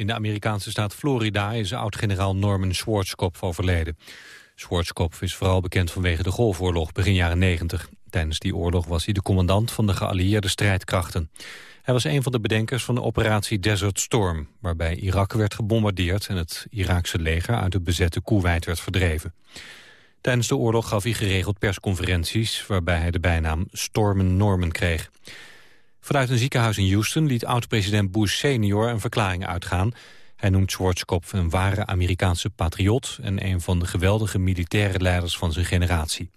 In de Amerikaanse staat Florida is oud-generaal Norman Schwarzkopf overleden. Schwarzkopf is vooral bekend vanwege de Golfoorlog begin jaren 90. Tijdens die oorlog was hij de commandant van de geallieerde strijdkrachten. Hij was een van de bedenkers van de operatie Desert Storm... waarbij Irak werd gebombardeerd en het Iraakse leger uit het bezette Koeweit werd verdreven. Tijdens de oorlog gaf hij geregeld persconferenties... waarbij hij de bijnaam Stormen Norman kreeg. Vanuit een ziekenhuis in Houston liet oud-president Bush senior een verklaring uitgaan. Hij noemt Schwarzkopf een ware Amerikaanse patriot... en een van de geweldige militaire leiders van zijn generatie.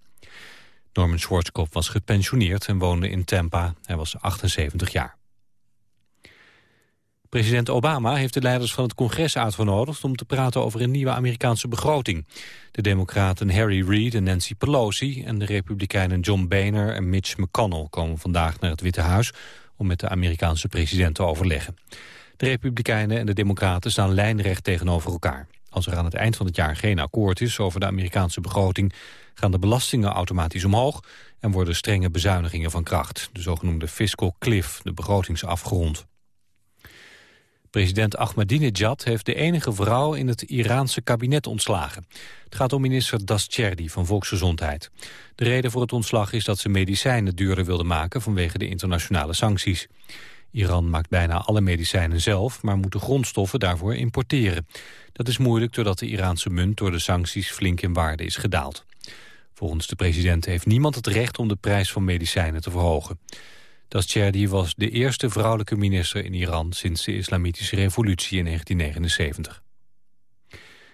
Norman Schwarzkopf was gepensioneerd en woonde in Tampa. Hij was 78 jaar. President Obama heeft de leiders van het congres uitgenodigd... om te praten over een nieuwe Amerikaanse begroting. De democraten Harry Reid en Nancy Pelosi... en de republikeinen John Boehner en Mitch McConnell... komen vandaag naar het Witte Huis om met de Amerikaanse president te overleggen. De republikeinen en de democraten staan lijnrecht tegenover elkaar. Als er aan het eind van het jaar geen akkoord is over de Amerikaanse begroting... gaan de belastingen automatisch omhoog en worden strenge bezuinigingen van kracht. De zogenoemde fiscal cliff, de begrotingsafgrond. President Ahmadinejad heeft de enige vrouw in het Iraanse kabinet ontslagen. Het gaat om minister Dascherdi van Volksgezondheid. De reden voor het ontslag is dat ze medicijnen duurder wilde maken vanwege de internationale sancties. Iran maakt bijna alle medicijnen zelf, maar moet de grondstoffen daarvoor importeren. Dat is moeilijk doordat de Iraanse munt door de sancties flink in waarde is gedaald. Volgens de president heeft niemand het recht om de prijs van medicijnen te verhogen. Dascherdi was de eerste vrouwelijke minister in Iran sinds de islamitische revolutie in 1979.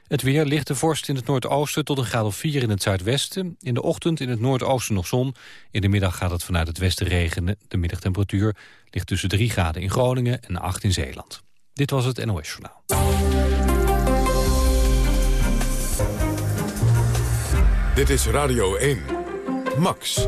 Het weer ligt de vorst in het noordoosten tot een graad of 4 in het zuidwesten. In de ochtend in het noordoosten nog zon. In de middag gaat het vanuit het westen regenen. De middagtemperatuur ligt tussen 3 graden in Groningen en 8 in Zeeland. Dit was het NOS Journaal. Dit is Radio 1. Max.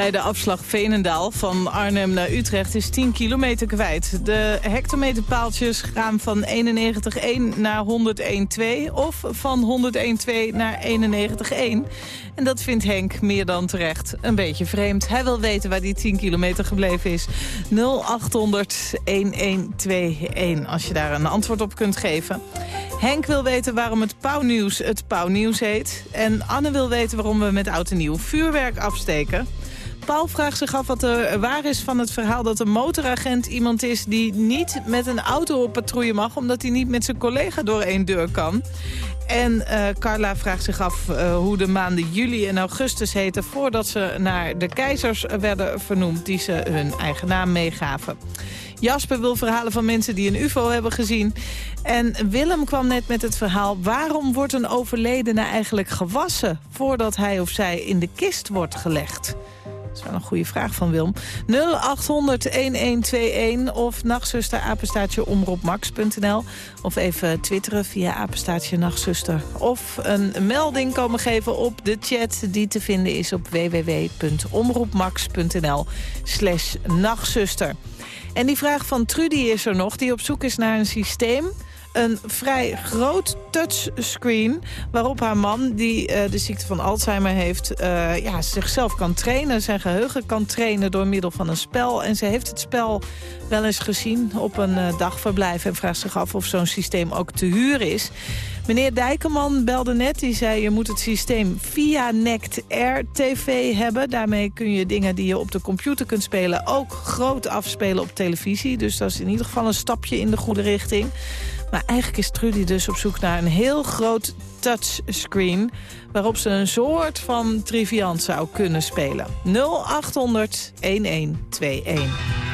Bij de afslag Veenendaal van Arnhem naar Utrecht is 10 kilometer kwijt. De hectometerpaaltjes gaan van 91,1 naar 101,2 of van 101,2 naar 91,1. En dat vindt Henk meer dan terecht een beetje vreemd. Hij wil weten waar die 10 kilometer gebleven is. 0800 1121 als je daar een antwoord op kunt geven. Henk wil weten waarom het pauwnieuws het pauwnieuws heet. En Anne wil weten waarom we met oud en nieuw vuurwerk afsteken. Paul vraagt zich af wat er waar is van het verhaal dat een motoragent iemand is die niet met een auto op patrouille mag... omdat hij niet met zijn collega door één deur kan. En uh, Carla vraagt zich af uh, hoe de maanden juli en augustus heten... voordat ze naar de keizers werden vernoemd die ze hun eigen naam meegaven. Jasper wil verhalen van mensen die een ufo hebben gezien. En Willem kwam net met het verhaal... waarom wordt een overledene eigenlijk gewassen... voordat hij of zij in de kist wordt gelegd? Dat is wel een goede vraag van Wilm. 0800-1121 of nachtzuster apenstaatje omroepmax.nl. Of even twitteren via apenstaatje nachtzuster. Of een melding komen geven op de chat die te vinden is op www.omroepmax.nl slash nachtzuster. En die vraag van Trudy is er nog, die op zoek is naar een systeem een vrij groot touchscreen... waarop haar man, die uh, de ziekte van Alzheimer heeft... Uh, ja, zichzelf kan trainen, zijn geheugen kan trainen door middel van een spel. En ze heeft het spel wel eens gezien op een uh, dagverblijf... en vraagt zich af of zo'n systeem ook te huur is. Meneer Dijkerman belde net, die zei... je moet het systeem via NECT Air TV hebben. Daarmee kun je dingen die je op de computer kunt spelen... ook groot afspelen op televisie. Dus dat is in ieder geval een stapje in de goede richting. Maar eigenlijk is Trudy dus op zoek naar een heel groot touchscreen... waarop ze een soort van triviant zou kunnen spelen. 0800 1121.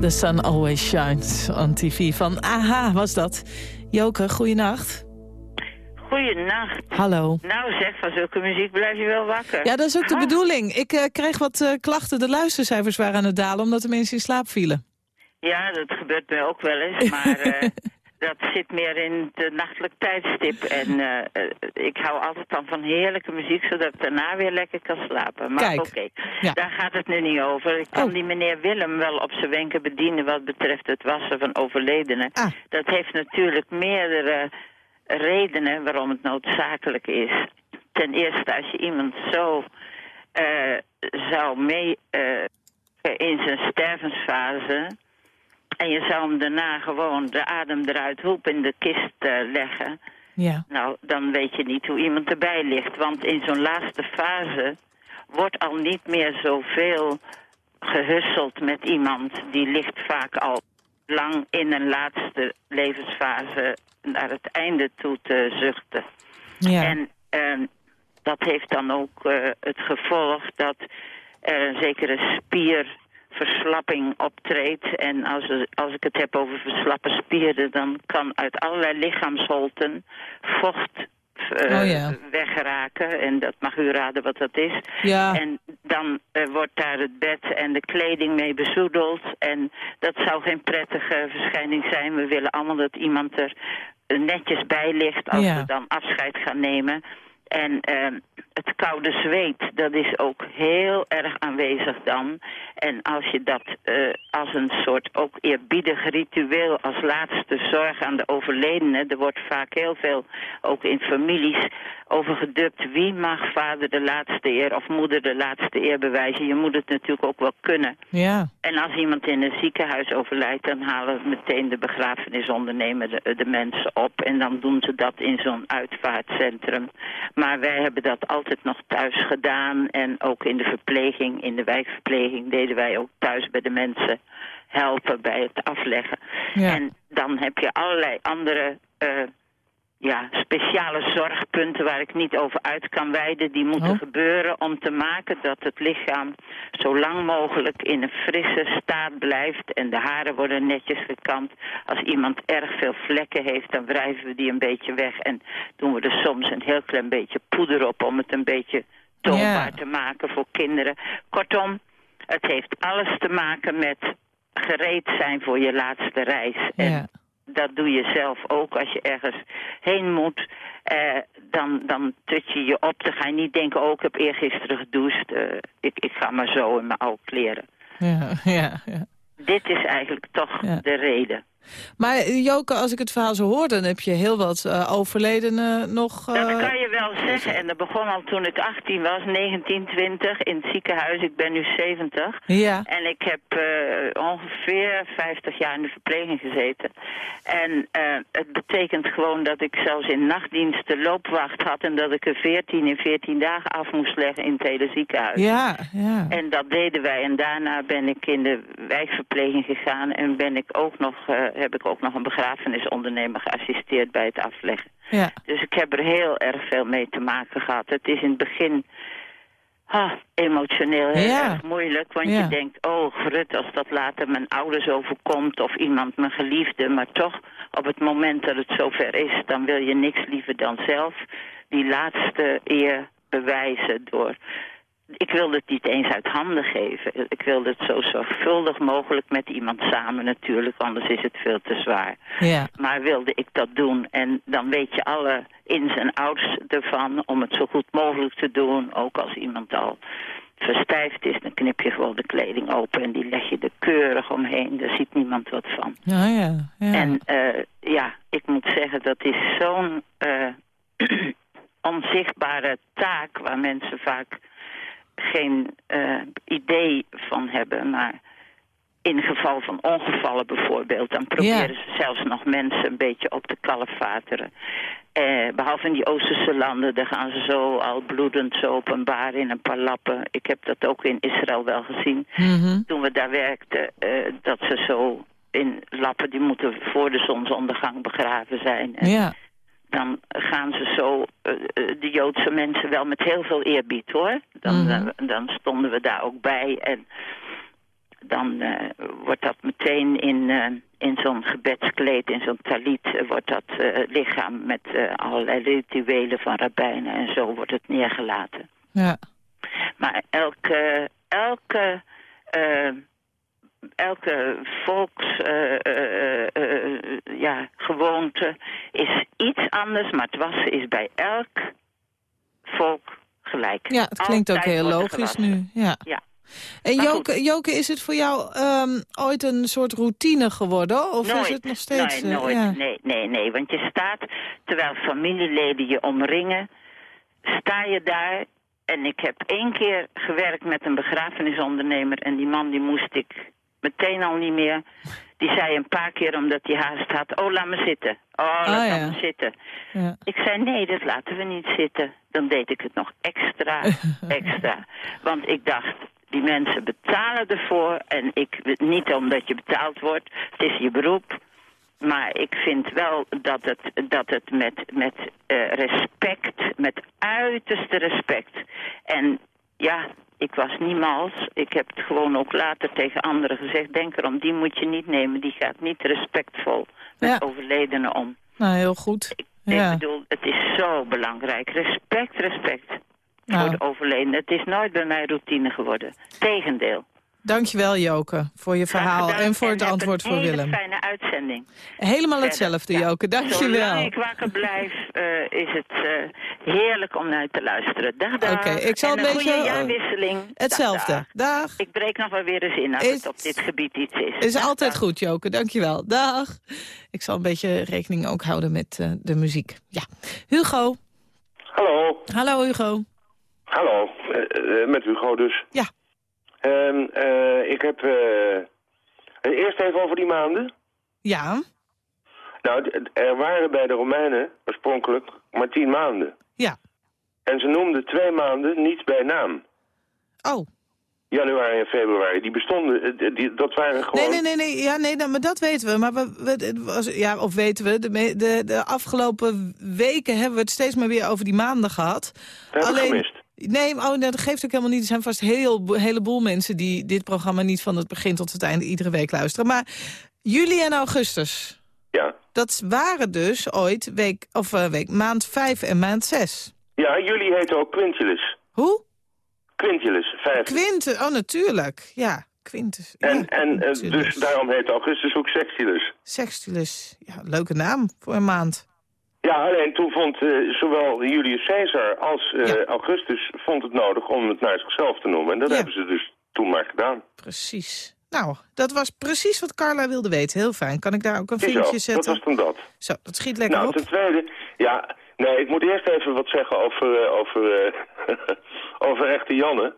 The Sun Always Shines on TV van AHA was dat. Joke, goeienacht. Goeienacht. Hallo. Nou zeg, van zulke muziek blijf je wel wakker. Ja, dat is ook de bedoeling. Ik uh, kreeg wat uh, klachten, de luistercijfers waren aan het dalen... omdat de mensen in slaap vielen. Ja, dat gebeurt mij ook wel eens, maar uh, dat zit meer in de nachtelijk tijdstip. En ik hou altijd dan van heerlijke muziek, zodat ik daarna weer lekker kan slapen. Maar oké, okay, ja. daar gaat het nu niet over. Ik kan oh. die meneer Willem wel op zijn wenken bedienen wat betreft het wassen van overledenen. Ah. Dat heeft natuurlijk meerdere redenen waarom het noodzakelijk is. Ten eerste, als je iemand zo uh, zou mee uh, in zijn stervensfase... en je zou hem daarna gewoon de adem eruit hoep in de kist uh, leggen... Ja. nou, dan weet je niet hoe iemand erbij ligt. Want in zo'n laatste fase wordt al niet meer zoveel gehusseld met iemand. Die ligt vaak al lang in een laatste levensfase naar het einde toe te zuchten. Ja. En uh, dat heeft dan ook uh, het gevolg dat er een zekere spierverslapping optreedt. En als, als ik het heb over verslappe spieren, dan kan uit allerlei lichaamsholten vocht uh, oh, ja. weggeraken. En dat mag u raden wat dat is. Ja. En dan uh, wordt daar het bed en de kleding mee bezoedeld. En dat zou geen prettige verschijning zijn. We willen allemaal dat iemand er netjes bij ligt als Ja. we dan afscheid gaan nemen. En uh, het koude zweet, dat is ook heel erg aanwezig dan. En als je dat uh, als een soort ook eerbiedig ritueel als laatste zorg aan de overledene... er wordt vaak heel veel, ook in families, over gedubt... wie mag vader de laatste eer of moeder de laatste eer bewijzen. Je moet het natuurlijk ook wel kunnen. Ja. En als iemand in een ziekenhuis overlijdt... dan halen meteen de begrafenisondernemer de, de mensen op... en dan doen ze dat in zo'n uitvaartcentrum... Maar wij hebben dat altijd nog thuis gedaan. En ook in de verpleging, in de wijkverpleging... deden wij ook thuis bij de mensen helpen bij het afleggen. Ja. En dan heb je allerlei andere uh, ja, speciale zorgpunten... waar ik niet over uit kan wijden. Die moeten Oh. gebeuren om te maken dat het lichaam... zo lang mogelijk in een frisse staat blijft. En de haren worden netjes gekamd. Als iemand erg veel vlekken heeft, dan wrijven we die een beetje weg... en doen we er soms een heel klein beetje poeder op... om het een beetje toonbaar te maken voor kinderen. Kortom, het heeft alles te maken met gereed zijn voor je laatste reis. En. Dat doe je zelf ook als je ergens heen moet. Eh, dan, dan tut je je op. Dan ga je niet denken, oh, ik heb eergisteren gedoucht. Eh, ik, ik ga maar zo in mijn oude kleren. Ja, ja, ja. Dit is eigenlijk toch Ja. de reden. Maar eh, Joke, als ik het verhaal zo hoor, dan heb je heel wat eh, overledenen nog... eh, Dat kan je wel zeggen. En dat begon al toen ik 18 was, 1920, in het ziekenhuis. Ik ben nu 70. Ja, En ik heb eh, ongeveer 50 jaar in de verpleging gezeten. En eh, het betekent gewoon dat ik zelfs in nachtdienst de loopwacht had... en dat ik er 14 in 14 dagen af moest leggen in het hele ziekenhuis. ja, ja. En dat deden wij. En daarna ben ik in de wijkverpleging gegaan... en ben ik ook nog, eh, heb ik ook nog een begrafenisondernemer geassisteerd bij het afleggen. ja. Dus ik heb er heel erg veel mee te maken gehad. Het is in het begin ah, emotioneel heel Ja. erg moeilijk. Want Ja. je denkt, oh grut, als dat later mijn ouders overkomt... of iemand mijn geliefde. Maar toch, op het moment dat het zover is... dan wil je niks liever dan zelf die laatste eer bewijzen door... Ik wilde het niet eens uit handen geven. Ik wilde het zo zorgvuldig mogelijk met iemand samen natuurlijk, anders is het veel te zwaar. ja. Maar wilde ik dat doen en dan weet je alle ins en outs ervan om het zo goed mogelijk te doen. Ook als iemand al verstijfd is, dan knip je gewoon de kleding open en die leg je er keurig omheen. Daar ziet niemand wat van. Ja, ja, ja. En eh, ja, ik moet zeggen, dat is zo'n eh, onzichtbare taak waar mensen vaak geen eh, idee van hebben. Maar in geval van ongevallen bijvoorbeeld, dan proberen ze zelfs nog mensen een beetje op te kalefateren. Eh, behalve in die Oosterse landen, daar gaan ze zo al bloedend zo openbaar in een paar lappen. Ik heb dat ook in Israël wel gezien Mhm. toen we daar werkten, eh, dat ze zo in lappen, die moeten voor de zonsondergang begraven zijn. En Ja, dan gaan ze zo, eh, eh, de Joodse mensen wel met heel veel eerbied hoor. Dan, Mhm. eh, dan stonden we daar ook bij en dan wordt dat meteen in, in zo'n gebedskleed, in zo'n talit, wordt dat lichaam met allerlei rituelen van rabbijnen en zo wordt het neergelaten. Ja. Maar elke, elke, elke volks, eh, eh, eh, ja, gewoonte is iets anders, maar het wassen is bij elk volk gelijk. ja, het klinkt ook heel logisch nu. Ja. Ja. En Joke, Joke, is het voor jou ehm, ooit een soort routine geworden? Of nooit. is het nog steeds... Nee, nooit. ja. Nee, nee, nee. Want je staat, terwijl familieleden je omringen, sta je daar. En ik heb één keer gewerkt met een begrafenisondernemer. En die man die moest ik meteen al niet meer. Die zei een paar keer omdat hij haast had, oh laat me zitten. Oh, laat Ah, ja. me zitten. Ja. Ik zei, nee, dat laten we niet zitten. Dan deed ik het nog extra, extra. Want ik dacht, die mensen betalen ervoor. En ik, niet omdat je betaald wordt, het is je beroep. Maar ik vind wel dat het, dat het met, met eh, respect, met uiterste respect. En ja, ik was niet mals. Ik heb het gewoon ook later tegen anderen gezegd. Denk erom, die moet je niet nemen. Die gaat niet respectvol met Ja. overledenen om. Nou, heel goed. Ik Ja. bedoel, het is zo belangrijk. Respect, respect Nou. voor de overledene. Het is nooit bij mij routine geworden. Tegendeel. Dankjewel, Joke, voor je verhaal gedaan en voor het antwoord een voor hele Willem. fijne uitzending. Helemaal hetzelfde, Ja. Joke. Dankjewel. Zolang ik wakker blijf, eh, is het eh, heerlijk om naar te luisteren. Dag, dag. Oké, ik zal en een een beetje, goede eh, jaarwisseling. Hetzelfde. dag. Dag. Ik breek nog wel weer eens in als Is- het op dit gebied iets is. Is Dag, altijd dag. goed, Joke. Dankjewel. Dag. Ik zal een beetje rekening ook houden met eh, de muziek. Ja. Hugo. Hallo, Hallo, Hugo. hallo, met Hugo dus. Ja. Ehm, eh, ik heb, eh, eerst even over die maanden. Ja. Nou, er waren bij de Romeinen oorspronkelijk maar tien maanden. Ja. En ze noemden twee maanden niet bij naam. Oh. Januari en februari, die bestonden, eh, die, dat waren gewoon... Nee, nee, nee, nee. Ja, nee nou, maar dat weten we. Maar we, we- het was, ja, of weten we, de, de, de afgelopen weken hebben we het steeds maar weer over die maanden gehad. Dat heb ik gemist. Nee, oh, nee, dat geeft ook helemaal niet. Er zijn vast een heel, heleboel mensen die dit programma niet van het begin tot het einde iedere week luisteren. Maar juli en augustus, Ja. dat waren dus ooit week, of, eh, week, maand 5 en maand 6. Ja, jullie heten ook Quintilis. Hoe? Quintilis, vijf. Quintus, oh natuurlijk. Ja, Quintus. en ja, en eh, dus daarom heet Augustus ook Sextilus. Sextulus. Ja, leuke naam voor een maand. Ja, alleen toen vond eh, zowel Julius Caesar als eh, Ja. Augustus vond het nodig om het naar zichzelf te noemen. En dat Ja. hebben ze dus toen maar gedaan. Precies. Nou, dat was precies wat Carla wilde weten. Heel fijn. Kan ik daar ook een dat zetten? was toen dat. Zo, dat schiet lekker Nou, op. ten tweede, ja, nee, ik moet eerst even wat zeggen over, eh, over, over echte Janne.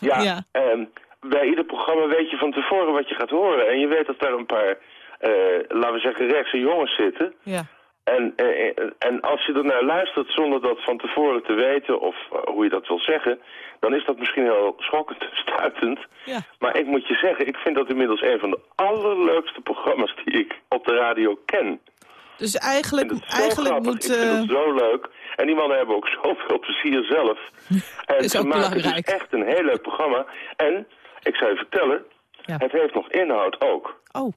Ja, ja. ehm, bij ieder programma weet je van tevoren wat je gaat horen. En je weet dat daar een paar, laten we zeggen, rechtse jongens zitten. Ja. En, eh, eh, en als je ernaar luistert zonder dat van tevoren te weten, of eh, hoe je dat wil zeggen, dan is dat misschien heel schokkend, stuitend. Ja. Maar ik moet je zeggen, ik vind dat inmiddels een van de allerleukste programma's die ik op de radio ken. Dus eigenlijk, eigenlijk grappig, moet... ik vind eh, het zo leuk. En die mannen hebben ook zoveel plezier zelf. En Is ze ook maken belangrijk. dus echt een heel leuk programma. En, ik zou je vertellen, Ja. het heeft nog inhoud ook. Oh,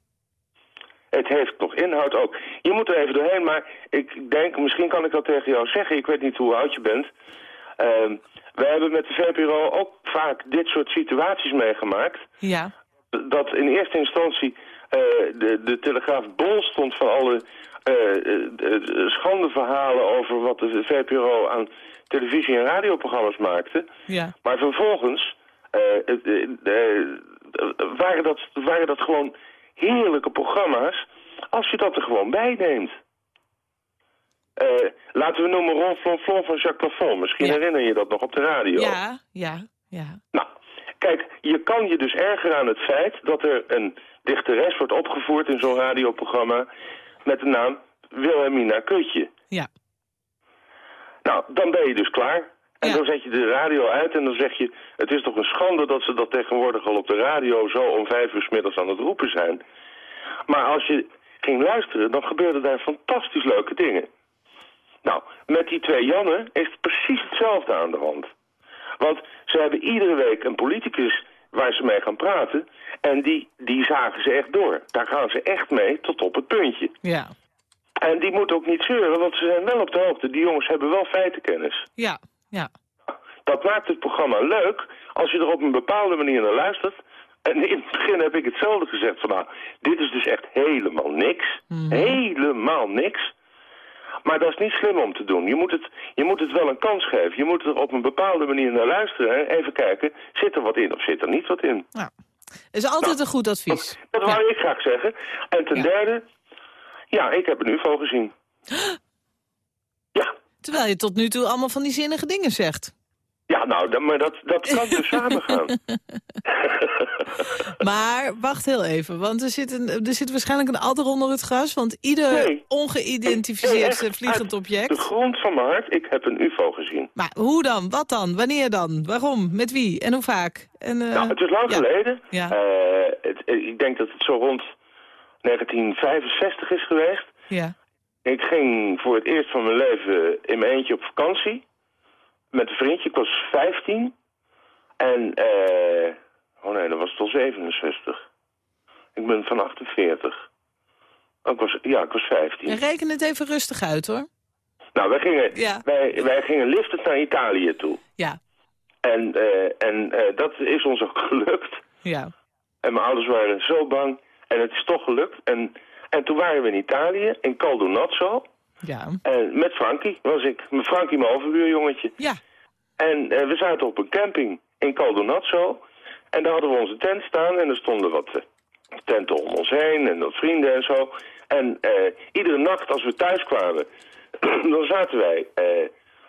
Het heeft nog inhoud ook. Je moet er even doorheen, maar ik denk, misschien kan ik dat tegen jou zeggen. Ik weet niet hoe oud je bent. Ehm wij hebben met de VPRO ook vaak dit soort situaties meegemaakt. ja. Dat in eerste instantie eh, de, de Telegraaf bol stond van alle eh, eh, eh, schandeverhalen over wat de VPRO aan televisie- en radioprogramma's maakte. Ja. Maar vervolgens waren, dat, waren dat gewoon heerlijke programma's als je dat er gewoon bij neemt. Eh, laten we noemen Ron Flon Flon van Jacques Plafond. Misschien Ja. herinner je dat nog op de radio. Ja, ja, ja. Nou, kijk, je kan je dus ergeren aan het feit dat er een dichteres wordt opgevoerd in zo'n radioprogramma met de naam Wilhelmina Kutje. Ja. Nou, dan ben je dus klaar. En Ja. dan zet je de radio uit en dan zeg je... het is toch een schande dat ze dat tegenwoordig al op de radio... zo om vijf uur 's middags aan het roepen zijn. Maar als je ging luisteren, dan gebeurden daar fantastisch leuke dingen. Nou, met die twee Jannen is het precies hetzelfde aan de hand. Want ze hebben iedere week een politicus waar ze mee gaan praten. En die, die zagen ze echt door. Daar gaan ze echt mee tot op het puntje. Ja, En die moeten ook niet zeuren, want ze zijn wel op de hoogte. Die jongens hebben wel feitenkennis. ja, ja. Dat maakt het programma leuk als je er op een bepaalde manier naar luistert. En in het begin heb ik hetzelfde gezegd van nou, dit is dus echt helemaal niks. Helemaal niks. Maar dat is niet slim om te doen. Je moet, het, je moet het wel een kans geven. Je moet er op een bepaalde manier naar luisteren. En even kijken, zit er wat in of zit er niet wat in? Nou, is altijd een goed advies. Dat Ja. wou ik graag zeggen. En ten Ja. derde, ja, ik heb een UFO gezien. Ja, Terwijl je tot nu toe allemaal van die zinnige dingen zegt. ja nou, dat, maar dat, dat kan dus samen gaan. Maar wacht heel even, want er zit, een, er zit waarschijnlijk een adder onder het gras. Want ieder Nee. Ongeïdentificeerd vliegend uit De object... grond van mijn hart, ik heb een UFO gezien. Maar hoe dan? Wat dan? Wanneer dan? Waarom? Met wie? En hoe vaak? En, eh, nou, het is lang ja. geleden. Ja. Eh, het, eh, ik denk dat het zo rond 1965 is geweest. Ja. Ik ging voor het eerst van mijn leven in mijn eentje op vakantie. Met een vriendje, ik was 15. En, eh... oh nee, dat was tot 67. Ik ben van 48. Oh, ik was, ja, ik was 15. En reken het even rustig uit, hoor. Nou, wij gingen, Ja. wij, wij gingen liftend naar Italië toe. Ja, En, eh, en eh, dat is ons ook gelukt. ja. En mijn ouders waren zo bang. En het is toch gelukt. En, en toen waren we in Italië, in Caldonazzo. Ja. En met Frankie was ik. Met Frankie, mijn overbuurjongetje. Ja. En eh, we zaten op een camping in Caldonazzo. En daar hadden we onze tent staan. En er stonden wat eh, tenten om ons heen. En wat vrienden en zo. En eh, iedere nacht als we thuis kwamen... dan zaten wij...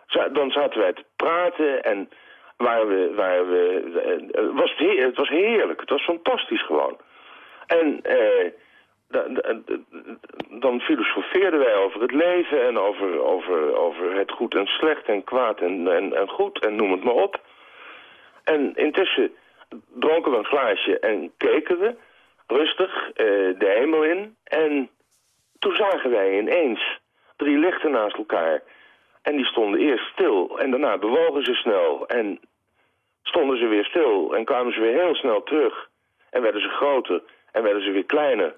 za- dan zaten wij te praten en... Waar we, waar we, was het, het was heerlijk. Het was fantastisch gewoon. En eh, dan filosofeerden wij over het leven en over, over, over het goed en slecht en kwaad en, en, en goed en noem het maar op. En intussen dronken we een glaasje en keken we rustig eh, de hemel in. En toen zagen wij ineens drie lichten naast elkaar. En die stonden eerst stil en daarna bewogen ze snel. En stonden ze weer stil en kwamen ze weer heel snel terug. En werden ze groter en werden ze weer kleiner.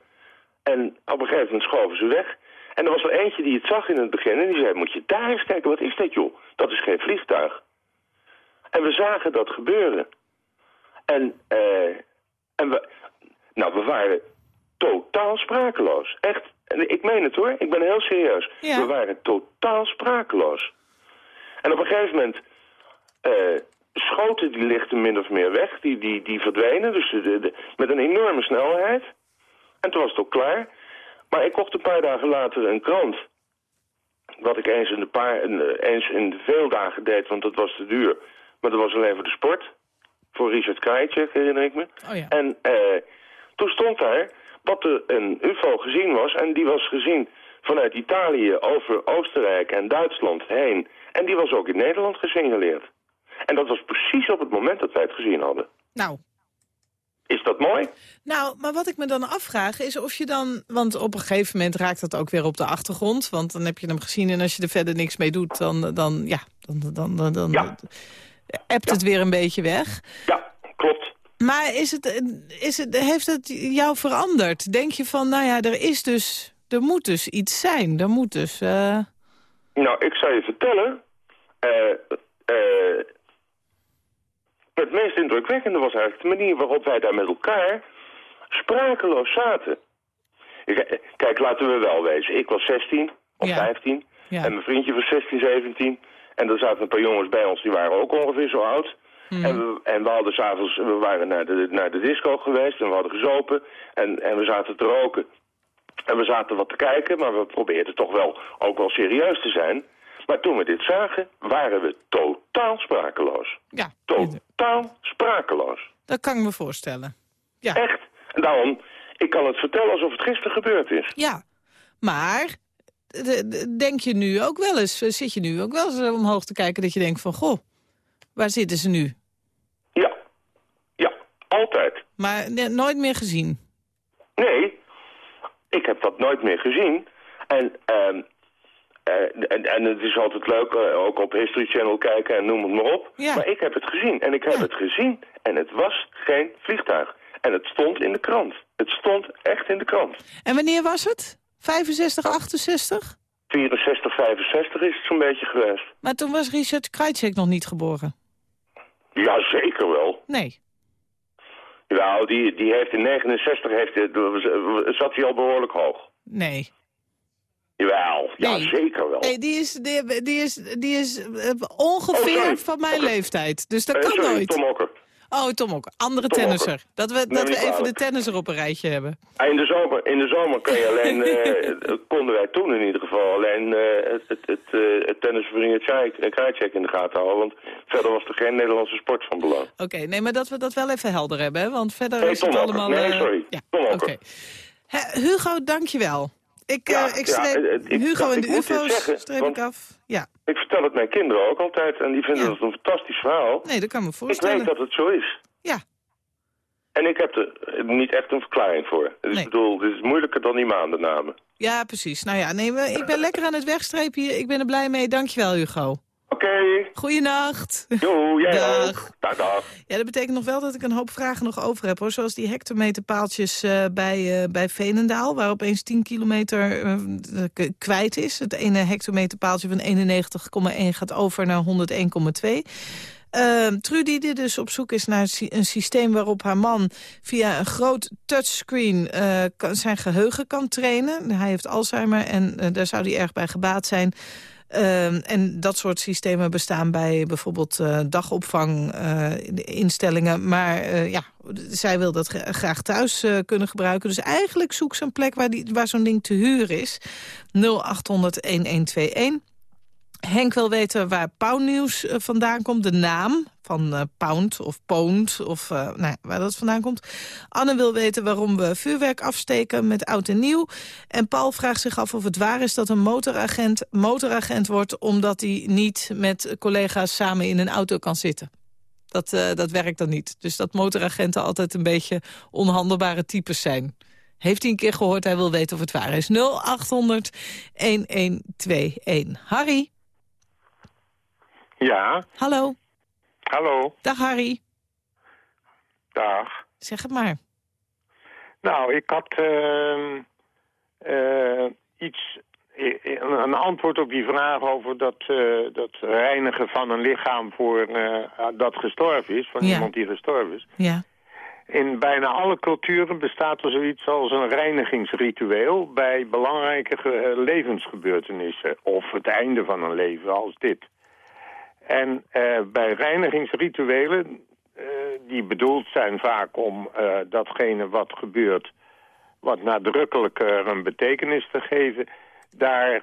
En op een gegeven moment schoven ze weg. En er was er eentje die het zag in het begin en die zei... moet je daar eens kijken, wat is dat joh? Dat is geen vliegtuig. En we zagen dat gebeuren. En, eh, en we, nou, we waren totaal sprakeloos. Echt, en ik meen het hoor, ik ben heel serieus. Ja. We waren totaal sprakeloos. En op een gegeven moment eh, schoten die lichten min of meer weg. Die, die, die verdwenen, dus de, de- met een enorme snelheid. En toen was het ook klaar. Maar ik kocht een paar dagen later een krant. Wat ik eens in de, paar, een- eens in de veel dagen deed, want dat was te duur. Maar dat was alleen voor de sport. Voor Richard Krajicek, herinner ik me. Oh ja. En eh, toen stond daar dat er een ufo gezien was. En die was gezien vanuit Italië over Oostenrijk en Duitsland heen. En die was ook in Nederland gesignaleerd. En dat was precies op het moment dat wij het gezien hadden. Nou, Is dat mooi? Nou, maar wat ik me dan afvraag is of je dan... Want op een gegeven moment raakt dat ook weer op de achtergrond. Want dan heb je hem gezien en als je er verder niks mee doet... dan, dan, ja, dan, dan, dan, dan Ja. appt het weer een beetje weg. Ja, klopt. Maar is het, is het, heeft het jou veranderd? Denk je van, nou ja, er is dus... Er moet dus iets zijn. Er moet dus... eh, Nou, ik zou je vertellen... eh, het meest indrukwekkende was eigenlijk de manier waarop wij daar met elkaar sprakeloos zaten. Ik- Kijk, laten we wel wezen. Ik was 16 of Ja. 15 Ja. en mijn vriendje was 16, 17. En er zaten een paar jongens bij ons, die waren ook ongeveer zo oud. Mhm. En, we, en we hadden s'avonds, we waren naar de, naar de disco geweest en we hadden gezopen. En, en we zaten te roken. En we zaten wat te kijken, maar we probeerden toch wel ook wel serieus te zijn. Maar toen we dit zagen, waren we totaal sprakeloos. ja, Totaal sprakeloos. dat kan ik me voorstellen. Ja, Echt. En daarom, ik kan het vertellen alsof het gisteren gebeurd is. ja. maar de- de- denk je nu ook wel eens... Zit je nu ook wel eens omhoog te kijken dat je denkt van... Goh, waar zitten ze nu? Ja. Ja, altijd. Maar nooit meer gezien. Nee, ik heb dat nooit meer gezien. En eh, en, en het is altijd leuk, eh, ook op History Channel kijken en noem het maar op. Ja. Maar ik heb het gezien. En ik heb Ja. het gezien. En het was geen vliegtuig. En het stond in de krant. Het stond echt in de krant. En wanneer was het? 65, 68? 64, 65 is het zo'n beetje geweest. Maar toen was Richard Krajcek nog niet geboren. Ja, zeker wel. Nee. Nou, die, die heeft in 69 heeft, hij- zat hij al behoorlijk hoog. Nee. Jawel, ja Nee. zeker wel. Nee, die is, die, die is, die is eh, ongeveer Oh, van mijn Oké. leeftijd. Dus dat Eh, kan sorry, nooit. Tom Okker. Oh, Tom ook. Andere Tom tennisser. Okker. Dat we, dat we even de tennisser op een rijtje hebben. Ah, In de zomer, in de zomer kan je alleen, eh, konden wij toen in ieder geval alleen het, het, het, het Krajcek in de gaten houden. Want verder was er geen Nederlandse sport van belang. Oké, nee, maar dat we dat wel even helder hebben, hè? want verder is het Tom Okker. allemaal... Nee, sorry. Ja, Tom oké. Okker. Hè, Hugo, dankjewel. Ik, Ja, eh, ik ja, streep eh, ik Hugo en ik de ufo's zeggen, streep ik af. Ja, Ik vertel het mijn kinderen ook altijd en die vinden Ja. het een fantastisch verhaal. nee, dat kan me ik voorstellen. weet dat het zo is. Ja, En ik heb er niet echt een verklaring voor. Dus Nee. ik bedoel, dit is moeilijker dan die maandennamen. ja, precies. Nou ja, nee, ik ben lekker aan het wegstrepen hier. Ik ben er blij mee. Dankjewel, Hugo. Oké, Goeienacht. joe, jij Dag. ook. Dag, dag. Ja, dat betekent nog wel dat ik een hoop vragen nog over heb. Hoor. Zoals die hectometerpaaltjes eh, bij, eh, bij Veenendaal... waar opeens 10 kilometer eh, kwijt is. Het ene hectometerpaaltje van 91,1 gaat over naar 101,2. Uh, Trudy die dus op zoek is naar een sy- een systeem waarop haar man... via een groot touchscreen kan- zijn geheugen kan trainen. Hij heeft Alzheimer en daar zou hij erg bij gebaat zijn... Ehm, en dat soort systemen bestaan bij bijvoorbeeld eh, dagophang-instellingen. maar eh, ja, zij wil dat gra- graag thuis eh, kunnen gebruiken. Dus eigenlijk zoek ze een plek waar, die- waar zo'n ding te huur is. 0800-1121. Henk wil weten waar Poundnieuws eh, vandaan komt, de naam van eh, Pound of Pound, of eh, nou, waar dat vandaan komt. Anne wil weten waarom we vuurwerk afsteken met oud en nieuw. En Paul vraagt zich af of het waar is dat een motoragent motoragent wordt... omdat hij niet met collega's samen in een auto kan zitten. Dat, dat werkt dan niet. Dus dat motoragenten altijd een beetje onhandelbare types zijn. Heeft hij een keer gehoord, hij wil weten of het waar is. 0800-1121. Harry, Ja, hallo. hallo, Dag Harry. dag. Zeg het maar. Nou, ik had ehm, eh, iets, een, antwoord op die vraag over dat, eh, dat reinigen van een lichaam voor eh, dat gestorven is, van Ja. iemand die gestorven is. Ja. In bijna alle culturen bestaat er zoiets als een reinigingsritueel bij belangrijke ge- levensgebeurtenissen of het einde van een leven als dit. En eh, bij reinigingsrituelen, eh, die bedoeld zijn vaak om eh, datgene wat gebeurt wat nadrukkelijker een betekenis te geven, daar,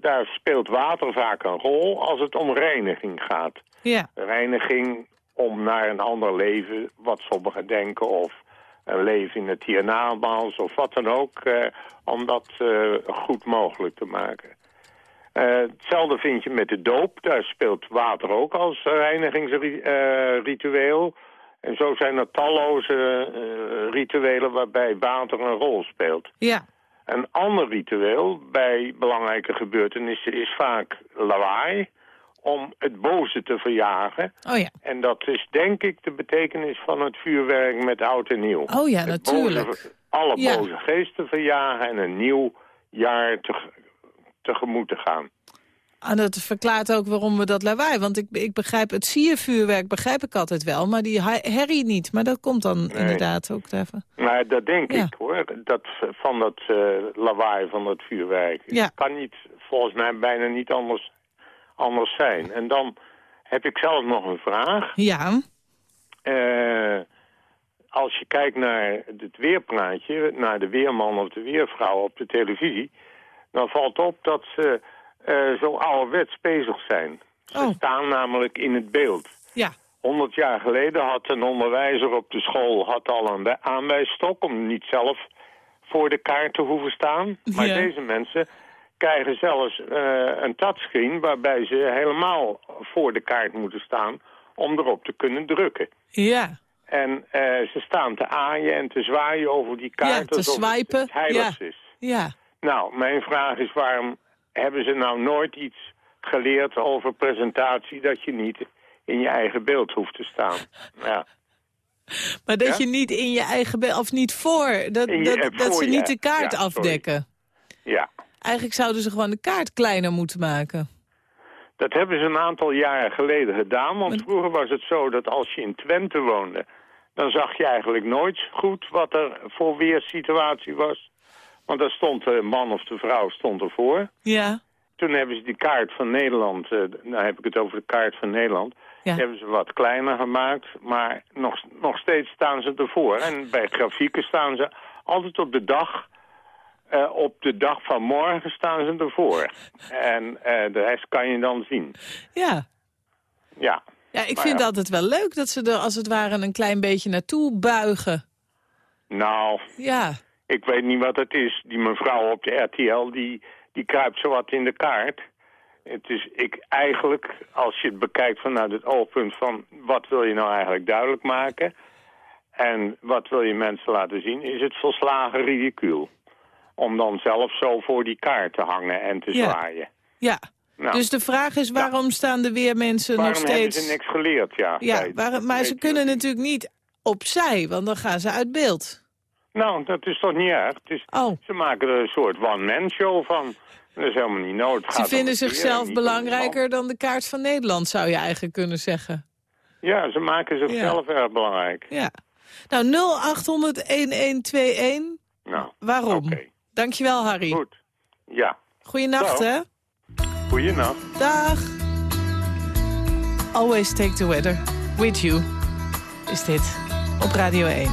daar speelt water vaak een rol als het om reiniging gaat Ja. reiniging om naar een ander leven, wat sommigen denken, of een leven in het hiernamaals of wat dan ook, om dat goed mogelijk te maken. Eh, hetzelfde vind je met de doop, daar speelt water ook als reinigingsritueel. en zo zijn er talloze eh, rituelen waarbij water een rol speelt. Ja. Een ander ritueel bij belangrijke gebeurtenissen is vaak lawaai om het boze te verjagen. Oh ja. En dat is denk ik de betekenis van het vuurwerk met oud en nieuw. Oh ja, Het natuurlijk. boze- alle Ja. boze geesten verjagen en een nieuw jaar te, tegemoet te gaan. En dat verklaart ook waarom we dat lawaai. Want ik, ik begrijp, het siervuurwerk begrijp ik altijd wel. Maar die herrie niet. Maar dat komt dan inderdaad ook even. Maar dat denk Ja. ik hoor, dat, van dat eh, lawaai van dat vuurwerk. Ja. Het kan niet, volgens mij bijna niet anders, anders zijn. En dan heb ik zelf nog een vraag. Ja. Eh, als je kijkt naar het weerpraatje, naar de weerman of de weervrouw op de televisie... dan valt op dat ze eh, zo ouderwets bezig zijn. Ze Oh. staan namelijk in het beeld. Ja. 100 jaar geleden had een onderwijzer op de school had al een aanwijsstok... om niet zelf voor de kaart te hoeven staan. Maar Ja. deze mensen krijgen zelfs eh, een touchscreen... waarbij ze helemaal voor de kaart moeten staan om erop te kunnen drukken. Ja. En eh, ze staan te aaien en te zwaaien over die kaart... Ja, te het swipen, heiligs ja. is. Ja. Nou, mijn vraag is waarom hebben ze nou nooit iets geleerd over presentatie... dat je niet in je eigen beeld hoeft te staan. Ja. Maar dat Ja? je niet in je eigen... be- of niet voor, dat, je- dat, eh, dat ze niet de kaart ja, sorry. afdekken. ja. Eigenlijk zouden ze gewoon de kaart kleiner moeten maken. Dat hebben ze een aantal jaren geleden gedaan. Want Maar- vroeger was het zo dat als je in Twente woonde... dan zag je eigenlijk nooit goed wat er voor weersituatie was. Want daar stond de man of de vrouw stond ervoor. Ja, Toen hebben ze die kaart van Nederland... eh, nou heb ik het over de kaart van Nederland... ja. hebben ze wat kleiner gemaakt. Maar nog, nog steeds staan ze ervoor. En bij grafieken staan ze altijd op de dag... eh, op de dag van morgen staan ze ervoor. En eh, de rest kan je dan zien. ja. Ja, Ja, ik Maar vind het ja. altijd wel leuk dat ze er als het ware een klein beetje naartoe buigen. nou, Ja, ik weet niet wat het is. Die mevrouw op de RTL, die, die kruipt zowat in de kaart. Het is ik eigenlijk, als je het bekijkt vanuit het oogpunt van... wat wil je nou eigenlijk duidelijk maken... en wat wil je mensen laten zien... is het volslagen ridicuul. Om dan zelf zo voor die kaart te hangen en te Ja. zwaaien. ja. Nou, Dus de vraag is, waarom staan de weermensen waarom nog hebben steeds... ze niks geleerd? Ja, Ja, maar ze kunnen natuurlijk niet opzij, want dan gaan ze uit beeld. Nou, dat is toch niet erg. Het is, Oh, Ze maken er een soort one-man show van. Dat is helemaal niet nodig. Ze vinden zichzelf belangrijker dan de kaart van Nederland, zou je eigenlijk kunnen zeggen. Ja, ze maken zichzelf erg belangrijk. Ja. Nou, 0800-1121, Nou, waarom? oké. Dankjewel, Harry. Goed. Ja, Goeienacht, hè? goeienacht. Dag. Always take the weather with you, is dit op Radio 1.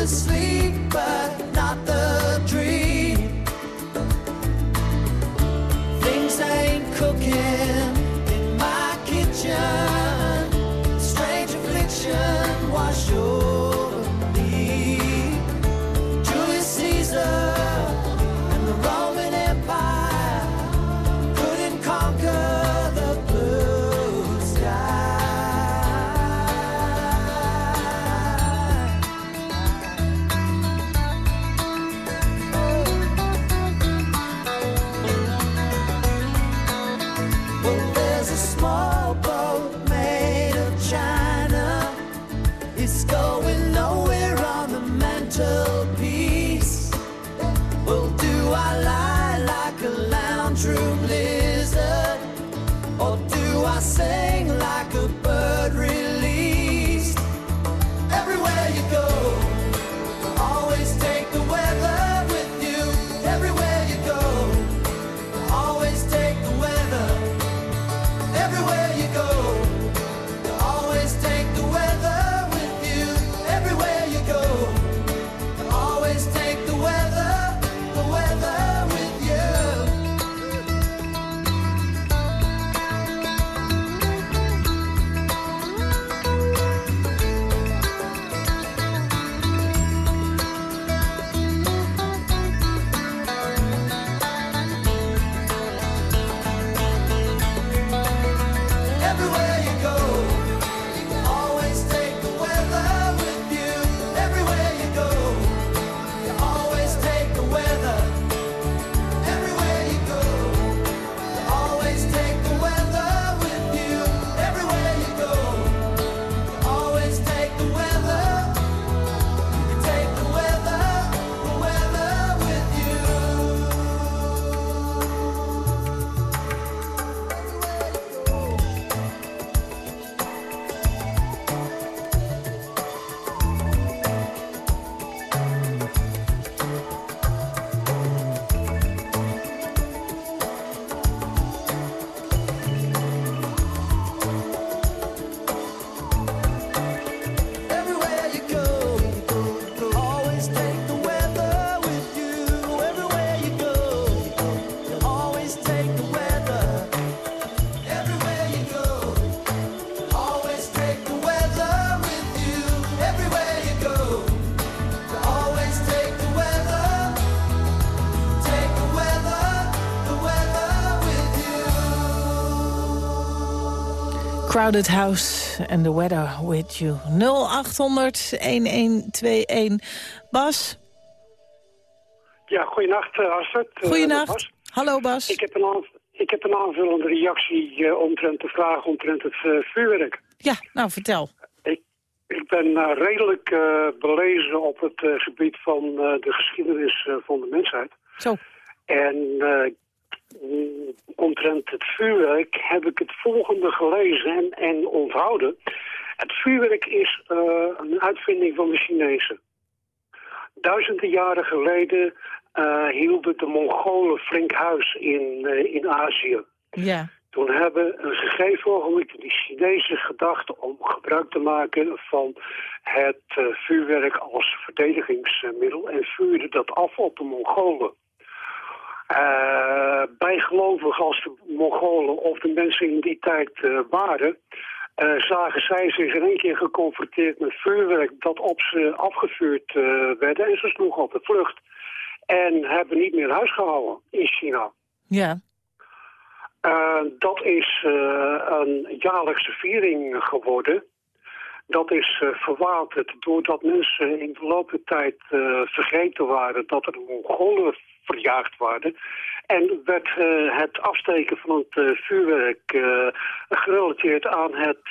Fight the sleep, but Crowded House and the Weather with You. 0800-1121. Bas? Ja, goeienacht uh, Astrid. Uh, Goeienacht. Bas. Hallo Bas. Ik heb een, ik heb een aanvullende reactie uh, omtrent de vraag omtrent het vuurwerk. Ja, nou vertel. Ik, ik ben redelijk belezen op het gebied van de geschiedenis van de mensheid. Zo. En omtrent het vuurwerk heb ik het volgende gelezen en, en onthouden. Het vuurwerk is een uitvinding van de Chinezen. Duizenden jaren geleden uh, hielden de Mongolen flink huis in, uh, in Azië. Ja. Toen hebben een gegeven ogenblik de Chinezen gedacht om gebruik te maken van het vuurwerk als verdedigingsmiddel en vuurden dat af op de Mongolen. Bijgelovig als de Mongolen of de mensen in die tijd waren, uh, zagen zij zich in één keer geconfronteerd met vuurwerk dat op ze afgevuurd uh, werd. En ze sloegen op de vlucht. En hebben niet meer huis gehouden in China. Ja. Uh, dat is een jaarlijkse viering geworden. Dat is verwaterd doordat mensen in de loop der tijd vergeten waren dat er Mongolen verjaagd waren. En werd uh, het afsteken van het uh, vuurwerk uh, gerelateerd aan het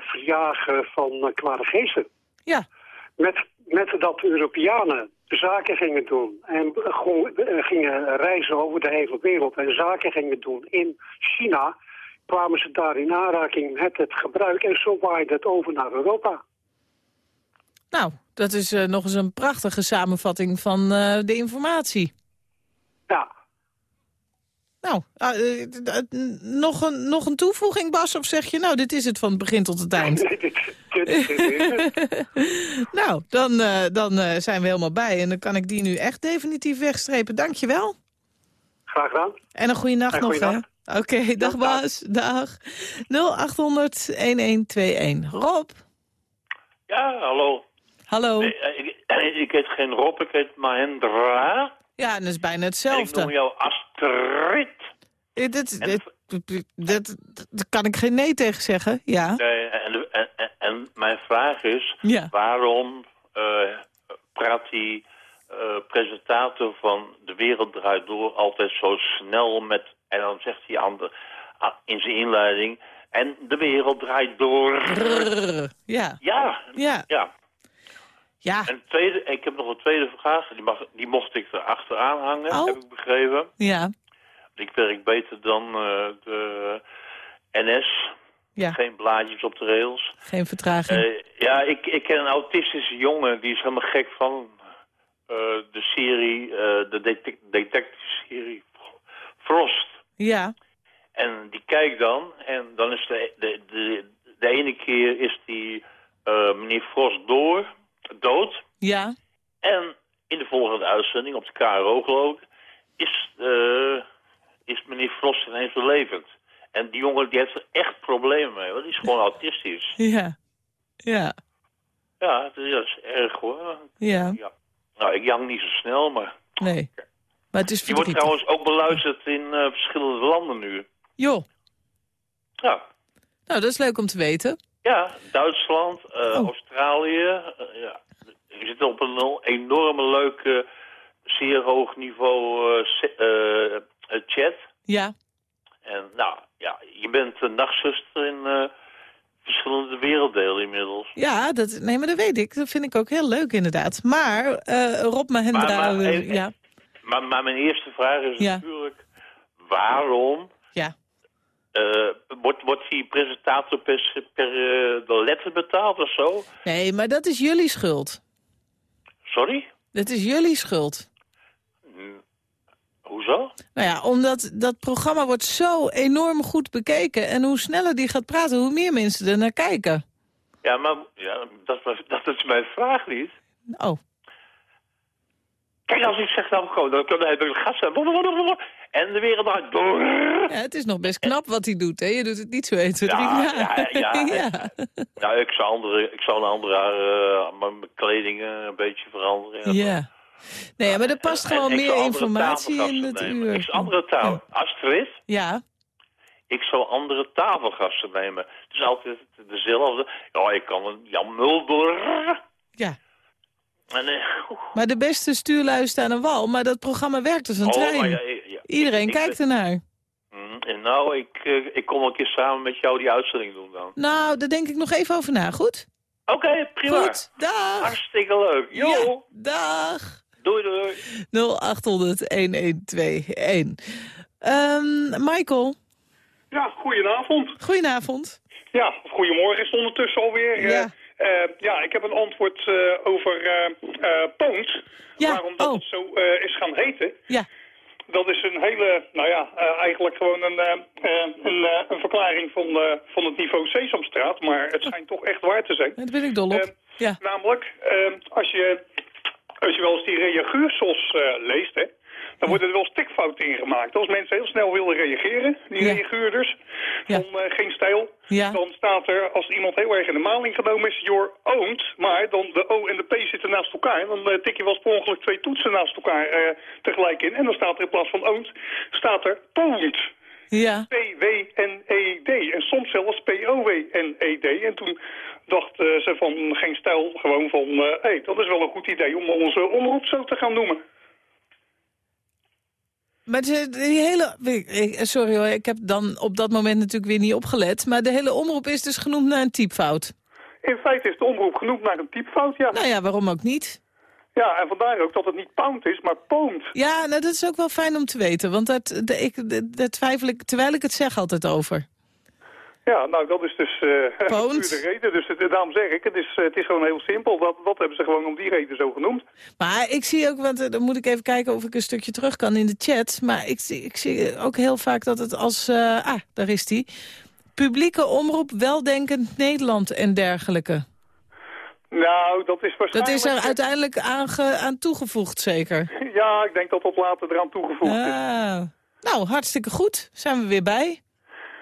verjagen van kwade geesten. Ja. Met, met dat Europeanen zaken gingen doen en gingen reizen over de hele wereld en zaken gingen doen in China, kwamen ze daar in aanraking met het gebruik en zo waaide het over naar Europa. Nou, dat is uh, nog eens een prachtige samenvatting van uh, de informatie. Ja. Nou, uh, nog, een, nog een toevoeging, Bas? Of zeg je, nou, dit is het van het begin tot het eind? Nee, dit, dit is het. nou, dan, dan zijn we helemaal bij. En dan kan ik die nu echt definitief wegstrepen. Dank je wel. Graag gedaan. En een goede nacht nog, hè? Oké, okay, dag Bas. Dag. 0800-1121. Rob? Ja, hallo. Hallo. Nee, ik, ik heet geen Rob, ik heet Mahendra. Ja, en dat is bijna En hetzelfde. ik noem jou Astrid. Eh, dit, dit, dit, kan ik geen nee tegen zeggen, ja. Nee, en, en, en, mijn vraag is, Ja. waarom eh, praat die eh, presentator van De Wereld Draait Door altijd zo snel met... En dan zegt hij aan de, in zijn inleiding... En de wereld draait door. Brrr. Ja, Ja, ja, ja. Ja, En tweede, ik heb nog een tweede vraag. Die, mag, die mocht ik er achteraan hangen, Oh. heb ik begrepen. ja, Ik werk beter dan eh, de NS. ja. Geen blaadjes op de rails. Geen vertraging. Eh, ja, ik, ik ken een autistische jongen. Die is helemaal gek van eh, de serie, de detec- detective-serie Frost. Ja, En die kijkt dan. En dan is de, de, de, de ene keer is die meneer Frost door, dood. ja, En in de volgende uitzending, op de KRO geloof ik, is, eh, is meneer Frost ineens levend. En die jongen die heeft er echt problemen mee, want die is gewoon autistisch. ja, ja, Ja, dat is, erg hoor. ja, Ja. Nou, ik jank niet zo snel, maar... nee. Maar het is Die wordt trouwens ook beluisterd in eh, verschillende landen nu. Joh, Ja, nou dat is leuk om te weten. Ja Duitsland, eh, Oh. Australië. eh, ja. Je zit op een enorme leuke, zeer hoog niveau eh, chat. Ja, En nou, ja, je bent een nachtzuster in verschillende werelddelen inmiddels. ja dat, nee, maar dat weet ik. Dat vind ik ook heel leuk inderdaad. Maar Rob Mahendra, Maar- maar, eh, ja, Maar, maar mijn eerste vraag is Ja. natuurlijk, waarom ja. Eh, wordt, wordt die presentator per, per eh, de letter betaald of zo? Nee, maar dat is jullie schuld. Sorry? Dat is jullie schuld. Hoezo? Nou ja, omdat dat programma wordt zo enorm goed bekeken. En hoe sneller die gaat praten, hoe meer mensen er naar kijken. Ja, maar ja, dat, dat is mijn vraag niet. Oh, Kijk, als ik zeg nou gewoon, dan kan hij door gas zijn. En de wereld draait door. ja, het is nog best knap wat hij doet, hè? Je doet het niet zo 1, 2, 3. Ja, ja, ja. Nou, ik zou, andere, ik zou een andere, eh, mijn kleding eh, een beetje veranderen. Ja. Nee, maar er past En gewoon meer informatie in het nemen. uur. Ik zou andere taal. Astrid, Ja, ik zou andere tafelgasten nemen. Het is altijd dezelfde. Ja, ik kan een Jan Mulder. Ja. En, eh, Maar de beste stuurlui staan een wal. Maar dat programma werkt als een oh, trein. maar Iedereen ik- kijkt ernaar. Mm, en nou, ik, eh, ik kom een keer samen met jou die uitzending doen dan. Nou, daar denk ik nog even over na. Goed? Oké, prima. Goed, dag. Hartstikke leuk. Jo, Ja, dag. doei doei. 0800-1121. Ehm, Michael, Ja, goedenavond. goedenavond. Ja, of goedemorgen is het ondertussen alweer. Ja. Eh, eh, ja, ik heb een antwoord eh, over eh eh, Poont. Ja, Waarom dat oh. het zo eh, is gaan heten. Ja. Dat is een hele, nou ja, eh, eigenlijk gewoon een, eh, eh, een, een verklaring van, van het niveau Sesamstraat. Maar het schijnt toch echt waar te zijn. Daar ben ik dol op. Eh, Ja. Namelijk, als, je, als je wel eens die reaguursos leest, hè, dan worden er wel stikfouten in gemaakt. Als mensen heel snel willen reageren, die Ja. van eh, geen stijl, Ja. dan staat er, als iemand heel erg in de maling genomen is, you're owned. Maar dan de O en de P zitten naast elkaar. Dan eh, tik je wel per ongeluk twee toetsen naast elkaar eh, tegelijk in. En dan staat er in plaats van owned, staat er pwned. Ja. P-W-N-E-D. En soms zelfs P-O-W-N-E-D. En toen dacht ze van geen stijl, gewoon van... hé, hey, dat is wel een goed idee om onze omroep zo te gaan noemen. Maar die hele... Sorry hoor, ik heb dan op dat moment natuurlijk weer niet opgelet. Maar de hele omroep is dus genoemd naar een typfout. In feite is de omroep genoemd naar een typfout, ja. Nou ja, waarom ook niet? Ja, en vandaar ook dat het niet pound is, maar pound. Ja, nou, dat is ook wel fijn om te weten. Want dat, de, ik, de- daar twijfel ik, terwijl ik het zeg, altijd over. Ja, nou, dat is dus puur de reden. Dus het, daarom zeg ik, het is, het is gewoon heel simpel. Dat, dat hebben ze gewoon om die reden zo genoemd. Maar ik zie ook, want eh, dan moet ik even kijken of ik een stukje terug kan in de chat. Maar ik zie, ik zie ook heel vaak dat het als... eh, ah, daar is die. Publieke omroep, weldenkend Nederland en dergelijke. Nou, dat is Dat waarschijnlijk... is er uiteindelijk aan, aan toegevoegd, zeker? Ja, ik denk dat dat later eraan toegevoegd is. Ah. Nou, hartstikke goed. Zijn we weer bij.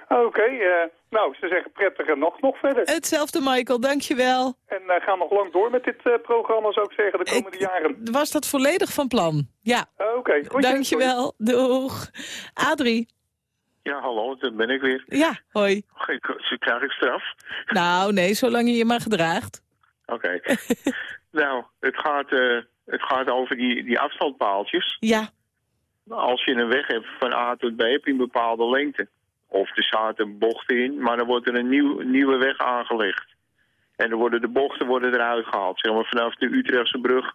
Oké, eh, nou, ze zeggen prettige nacht nog verder. Hetzelfde, Michael. Dankjewel. En eh, gaan nog lang door met dit eh, programma, zou ik zeggen, de komende jaren. Was dat volledig van plan? Ja. Oké, groetjes. Dankjewel. Doeg. Adrie. Ja, hallo, dat ben ik weer. Ja, hoi. Ik, krijg ik straf. Nou, nee, zolang je je maar gedraagt. Oké. nou, het gaat, eh, het gaat over die, die afstandpaaltjes. Ja. Als je een weg hebt van A tot B, heb je een bepaalde lengte. Of er zaten bochten in, maar dan wordt er een nieuw, nieuwe weg aangelegd. En dan worden de bochten worden eruit gehaald. Zeg maar vanaf de Utrechtse brug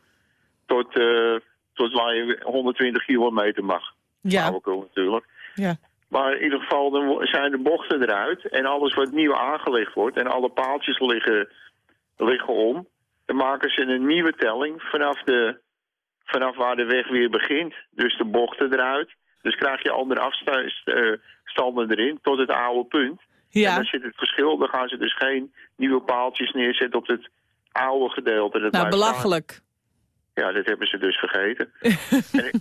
tot, eh, tot waar je 120 kilometer mag. Ja. Flauwekul natuurlijk. Ja. Maar in ieder geval dan zijn de bochten eruit. En alles wat nieuw aangelegd wordt en alle paaltjes liggen, liggen om. Dan maken ze een nieuwe telling vanaf, de, vanaf waar de weg weer begint. Dus de bochten eruit. Dus krijg je andere afstanden erin tot het oude punt. Ja. En dan zit het verschil. Dan gaan ze dus geen nieuwe paaltjes neerzetten op het oude gedeelte. Dat Nou, belachelijk. Ja, dat hebben ze dus vergeten. en, ik,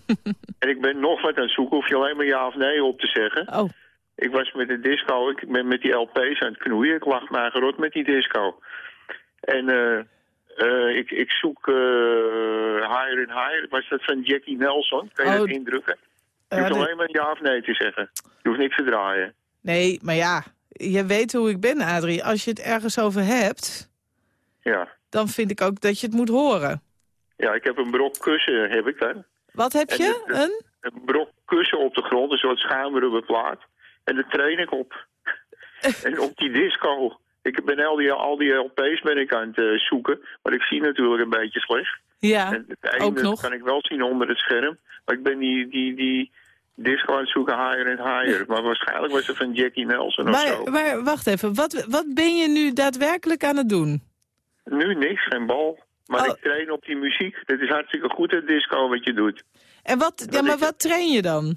en ik ben nog wat aan het zoeken, hoef je alleen maar ja of nee op te zeggen. Oh. Ik was met de disco, ik ben met die LP's aan het knoeien. Ik lag mij gerot met die disco. En eh, eh, ik, ik zoek eh Higher and Higher. Was dat van Jackie Nelson? Kan je Oh, dat indrukken? Je eh, hoeft de- alleen maar ja of nee te zeggen. Je hoeft niks te draaien. Nee, maar ja, je weet hoe ik ben, Adrie. Als je het ergens over hebt, Ja. dan vind ik ook dat je het moet horen. Ja, ik heb een brok kussen, heb ik dan. Wat heb je? Een? een brok kussen op de grond, een soort schuimrubberplaat. En daar train ik op. en op die disco. Ik ben al die, al die LP's ben ik aan het eh, zoeken. Maar ik zie natuurlijk een beetje slecht. Ja, en het ook nog. kan ik wel zien onder het scherm. Maar ik ben die, die, die disco aan het zoeken, higher and higher. Maar waarschijnlijk was het van Jackie Nelson of zo. Maar, maar wacht even, wat, wat ben je nu daadwerkelijk aan het doen? Nu niks, geen bal. Maar Oh. ik train op die muziek. Dit is hartstikke goed, het disco wat je doet. En wat, ja, maar wat train je dan?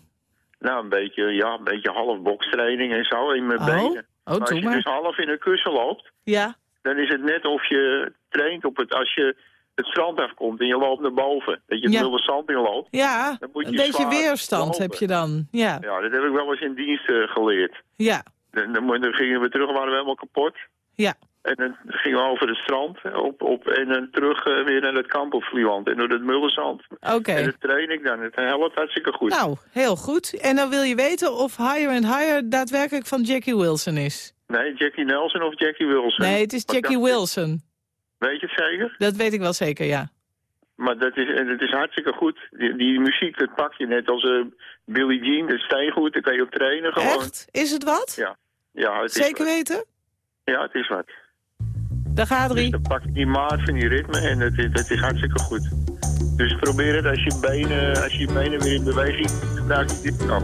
Nou, een beetje, ja, een beetje half bokstraining en zo in mijn Oh. benen. Oh, maar als je maar. dus half in een kussen loopt, Ja, dan is het net of je traint op het... Als je het strand afkomt en je loopt naar boven, dat je het Ja. wilde zand in loopt. ja Dan moet je een beetje zwaar weerstand lopen. heb je dan. Ja, Ja, dat heb ik wel eens in dienst eh, geleerd. ja, Dan, dan, gingen we terug, waren we helemaal kapot. ja. En dan gingen we over het strand op, op, en dan terug eh, weer naar het kamp op Vlieland. En door het mullenzand. Oké. En dat train ik dan. Het helpt hartstikke goed. Nou, heel goed. En dan wil je weten of Higher and Higher daadwerkelijk van Jackie Wilson is. Nee, Jackie Nelson of Jackie Wilson? Nee, het is Jackie? Wilson. Weet je het zeker? Dat weet ik wel zeker, ja. Maar dat is, en het is hartstikke goed. Die, die muziek, dat pak je net als eh Billie Jean. Dat is steengoed, daar kan je op trainen gewoon. Echt? Is het wat? Ja. Ja, het is Zeker weten? Ja, het is wat. Dag Adrie. Dus dan pak je die maat van die ritme en het, is- het is hartstikke goed. Dus probeer het als je benen, als je, benen weer in beweging gebruikt. Dit kan.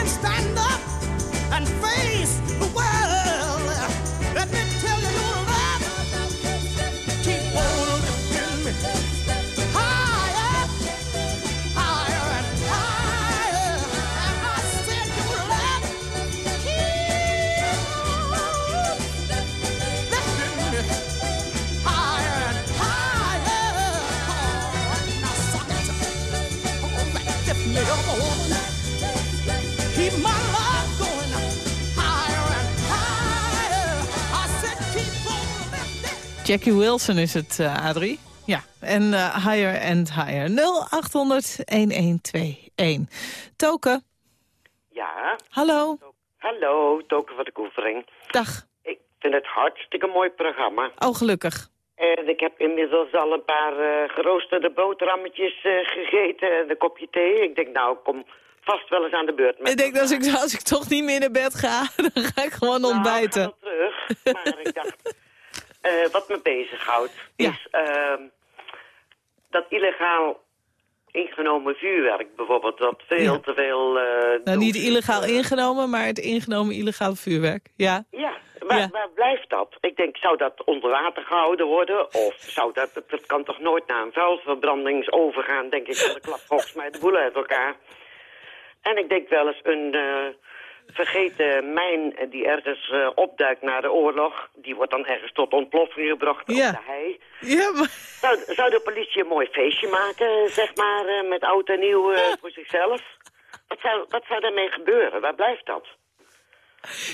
Can stand up Jackie Wilson is het, eh, Adrie. Ja, en eh, Higher and Higher. 0800-1121. Token, Ja, hallo. hallo, Token van de Koevering. Dag. Ik vind het hartstikke mooi programma. Oh, gelukkig. En ik heb inmiddels al een paar eh, geroosterde boterhammetjes gegeten en een kopje thee. Ik denk, nou, ik kom vast wel eens aan de beurt. Met Ik denk, als ik, als ik toch niet meer naar bed ga, dan ga ik gewoon Nou, ontbijten. ik ga wel terug, maar ik dacht, eh, wat me bezighoudt is ehm, dat illegaal ingenomen vuurwerk bijvoorbeeld, dat veel Ja. te veel... eh, Nou, niet illegaal ingenomen, maar het ingenomen illegaal vuurwerk. Ja. Ja, waar, Ja. waar blijft dat? Ik denk, zou dat onder water gehouden worden? Of zou dat, dat, dat kan toch nooit naar een vuilverbrandings overgaan, denk ik, van de klap volgens mij de boel uit elkaar. En ik denk wel eens een vergeten mijn eh, die ergens eh, opduikt na de oorlog, die wordt dan ergens tot ontploffing gebracht Ja. op de hei. Ja, maar... Zou, zou de politie een mooi feestje maken, zeg maar, eh, met oud en nieuw voor zichzelf? Wat zou, wat zou daarmee gebeuren? Waar blijft dat?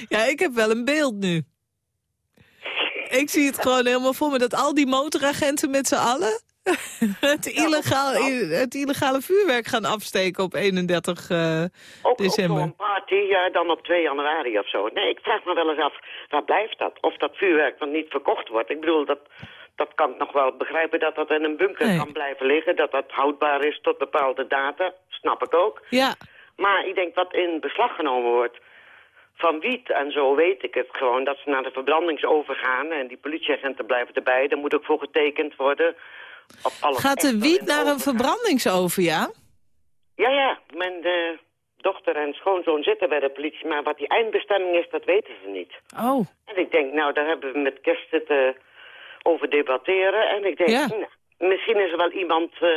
Ja, ik heb wel een beeld nu. Ik zie het gewoon helemaal voor me, dat al die motoragenten met z'n allen... het, illegaal, het illegale vuurwerk gaan afsteken op 31 eh, december. voor een party, ja, dan op 2 januari of zo. Nee, ik vraag me wel eens af, waar blijft dat? Of dat vuurwerk dan niet verkocht wordt. Ik bedoel, dat, dat kan ik nog wel begrijpen dat dat in een bunker Nee. kan blijven liggen. Dat dat houdbaar is tot bepaalde data, snap ik ook. Ja, Maar ik denk, wat in beslag genomen wordt van wiet en zo weet ik het gewoon. Dat ze naar de verbrandingsoven gaan en die politieagenten blijven erbij. Daar moet ook voor getekend worden. Op alles Gaat de wiet naar een verbrandingsoven, ja? Ja, ja. Mijn eh, dochter en schoonzoon zitten bij de politie. Maar wat die eindbestemming is, dat weten ze niet. Oh, En ik denk, nou, daar hebben we met kerst het eh, over debatteren. En ik denk, Ja. nou, misschien is er wel iemand eh,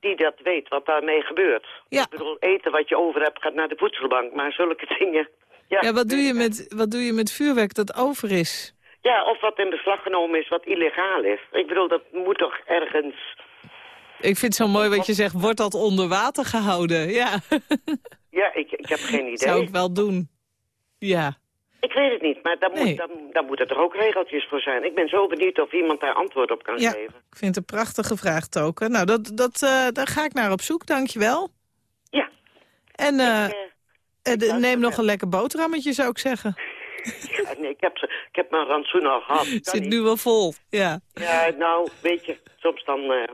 die dat weet, wat daarmee gebeurt. Ja. Ik bedoel, eten wat je over hebt gaat naar de voedselbank. Maar zulke dingen... Ja, ja, wat, doe je met, wat doe je met vuurwerk dat over is? Ja, of wat in beslag genomen is, wat illegaal is. Ik bedoel, dat moet toch ergens... Ik vind het zo mooi wat je zegt, wordt dat onder water gehouden? Ja, Ja, ik, ik heb geen idee. zou ik wel doen. Ja. Ik weet het niet, maar daar, Nee. moet, daar, daar moeten toch ook regeltjes voor zijn. Ik ben zo benieuwd of iemand daar antwoord op kan Ja, geven. ik vind het een prachtige vraag, Token. Nou, dat, dat, eh, daar ga ik naar op zoek, dankjewel. Ja. En eh, Eh, neem nog een lekker boterhammetje, zou ik zeggen. Ja, nee, ik, heb, ze- ik heb mijn rantsoen al gehad. Kan Zit niet. nu wel vol, ja. Ja, nou, weet je, soms dan, eh,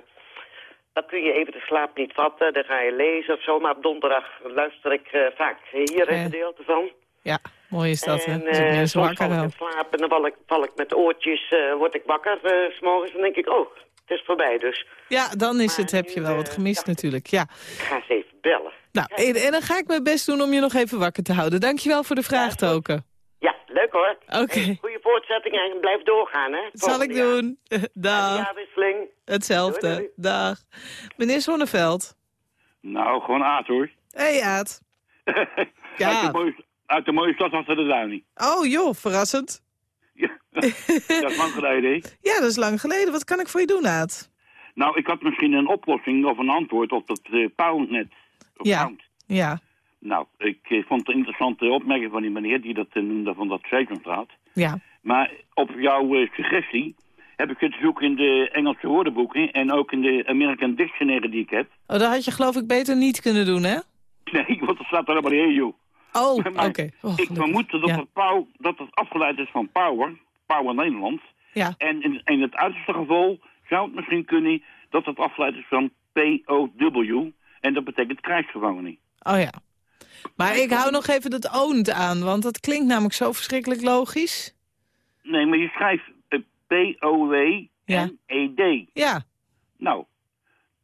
dan kun je even de slaap niet vatten. Dan ga je lezen of zo. Maar op donderdag luister ik eh, vaak hier een Ja. gedeelte van. Ja, mooi is dat, hè? en eh, mensen soms wakker val ik hou. in slaap en dan val ik, val ik met oortjes, eh, word ik wakker eh, s morgens. En denk ik, oh, het is voorbij dus. Ja, dan is het, heb je wel wat eh, gemist natuurlijk, ja. Ik ga eens even bellen. Nou, en, en dan ga ik mijn best doen om je nog even wakker te houden. Dankjewel voor de vraag, Token. Leuk hoor. Oké. Hey, goede voortzetting en blijf doorgaan, hè. Dat zal ik jaar. doen. Dag. jaarwisseling. Hetzelfde. Doei, doei. Dag. Meneer Zonneveld. Nou, gewoon aard hoor. Hé, hey, Aad. uit, Ja. de mooie, uit de mooie stad achter de Duinie. Oh, joh, verrassend. Ja. dat is lang geleden, hè? Ja, dat is lang geleden. Wat kan ik voor je doen, Aad? Nou, ik had misschien een oplossing of een antwoord op dat uh, Poundnet. Of Ja. Pound. Ja, Nou, ik vond het een interessante opmerking van die meneer die dat eh, noemde van dat Sesamstraat. ja. Maar op jouw eh, suggestie heb ik het zoeken in de Engelse woordenboeken en ook in de American Dictionary die ik heb. Oh, dat had je geloof ik beter niet kunnen doen, hè? Nee, want er staat er allemaal in, joh. Oh, oké. Maar Oh, ik vermoed dat, Ja. het pow, dat het afgeleid is van Power, Power Nederland. Ja. En in, in het uiterste geval zou het misschien kunnen dat het afgeleid is van POW. En dat betekent krijgsgevangenen. Oh ja. Maar ik hou nog even dat owned aan, want dat klinkt namelijk zo verschrikkelijk logisch. Nee, maar je schrijft eh, P-O-W-N-E-D. Ja, Nou,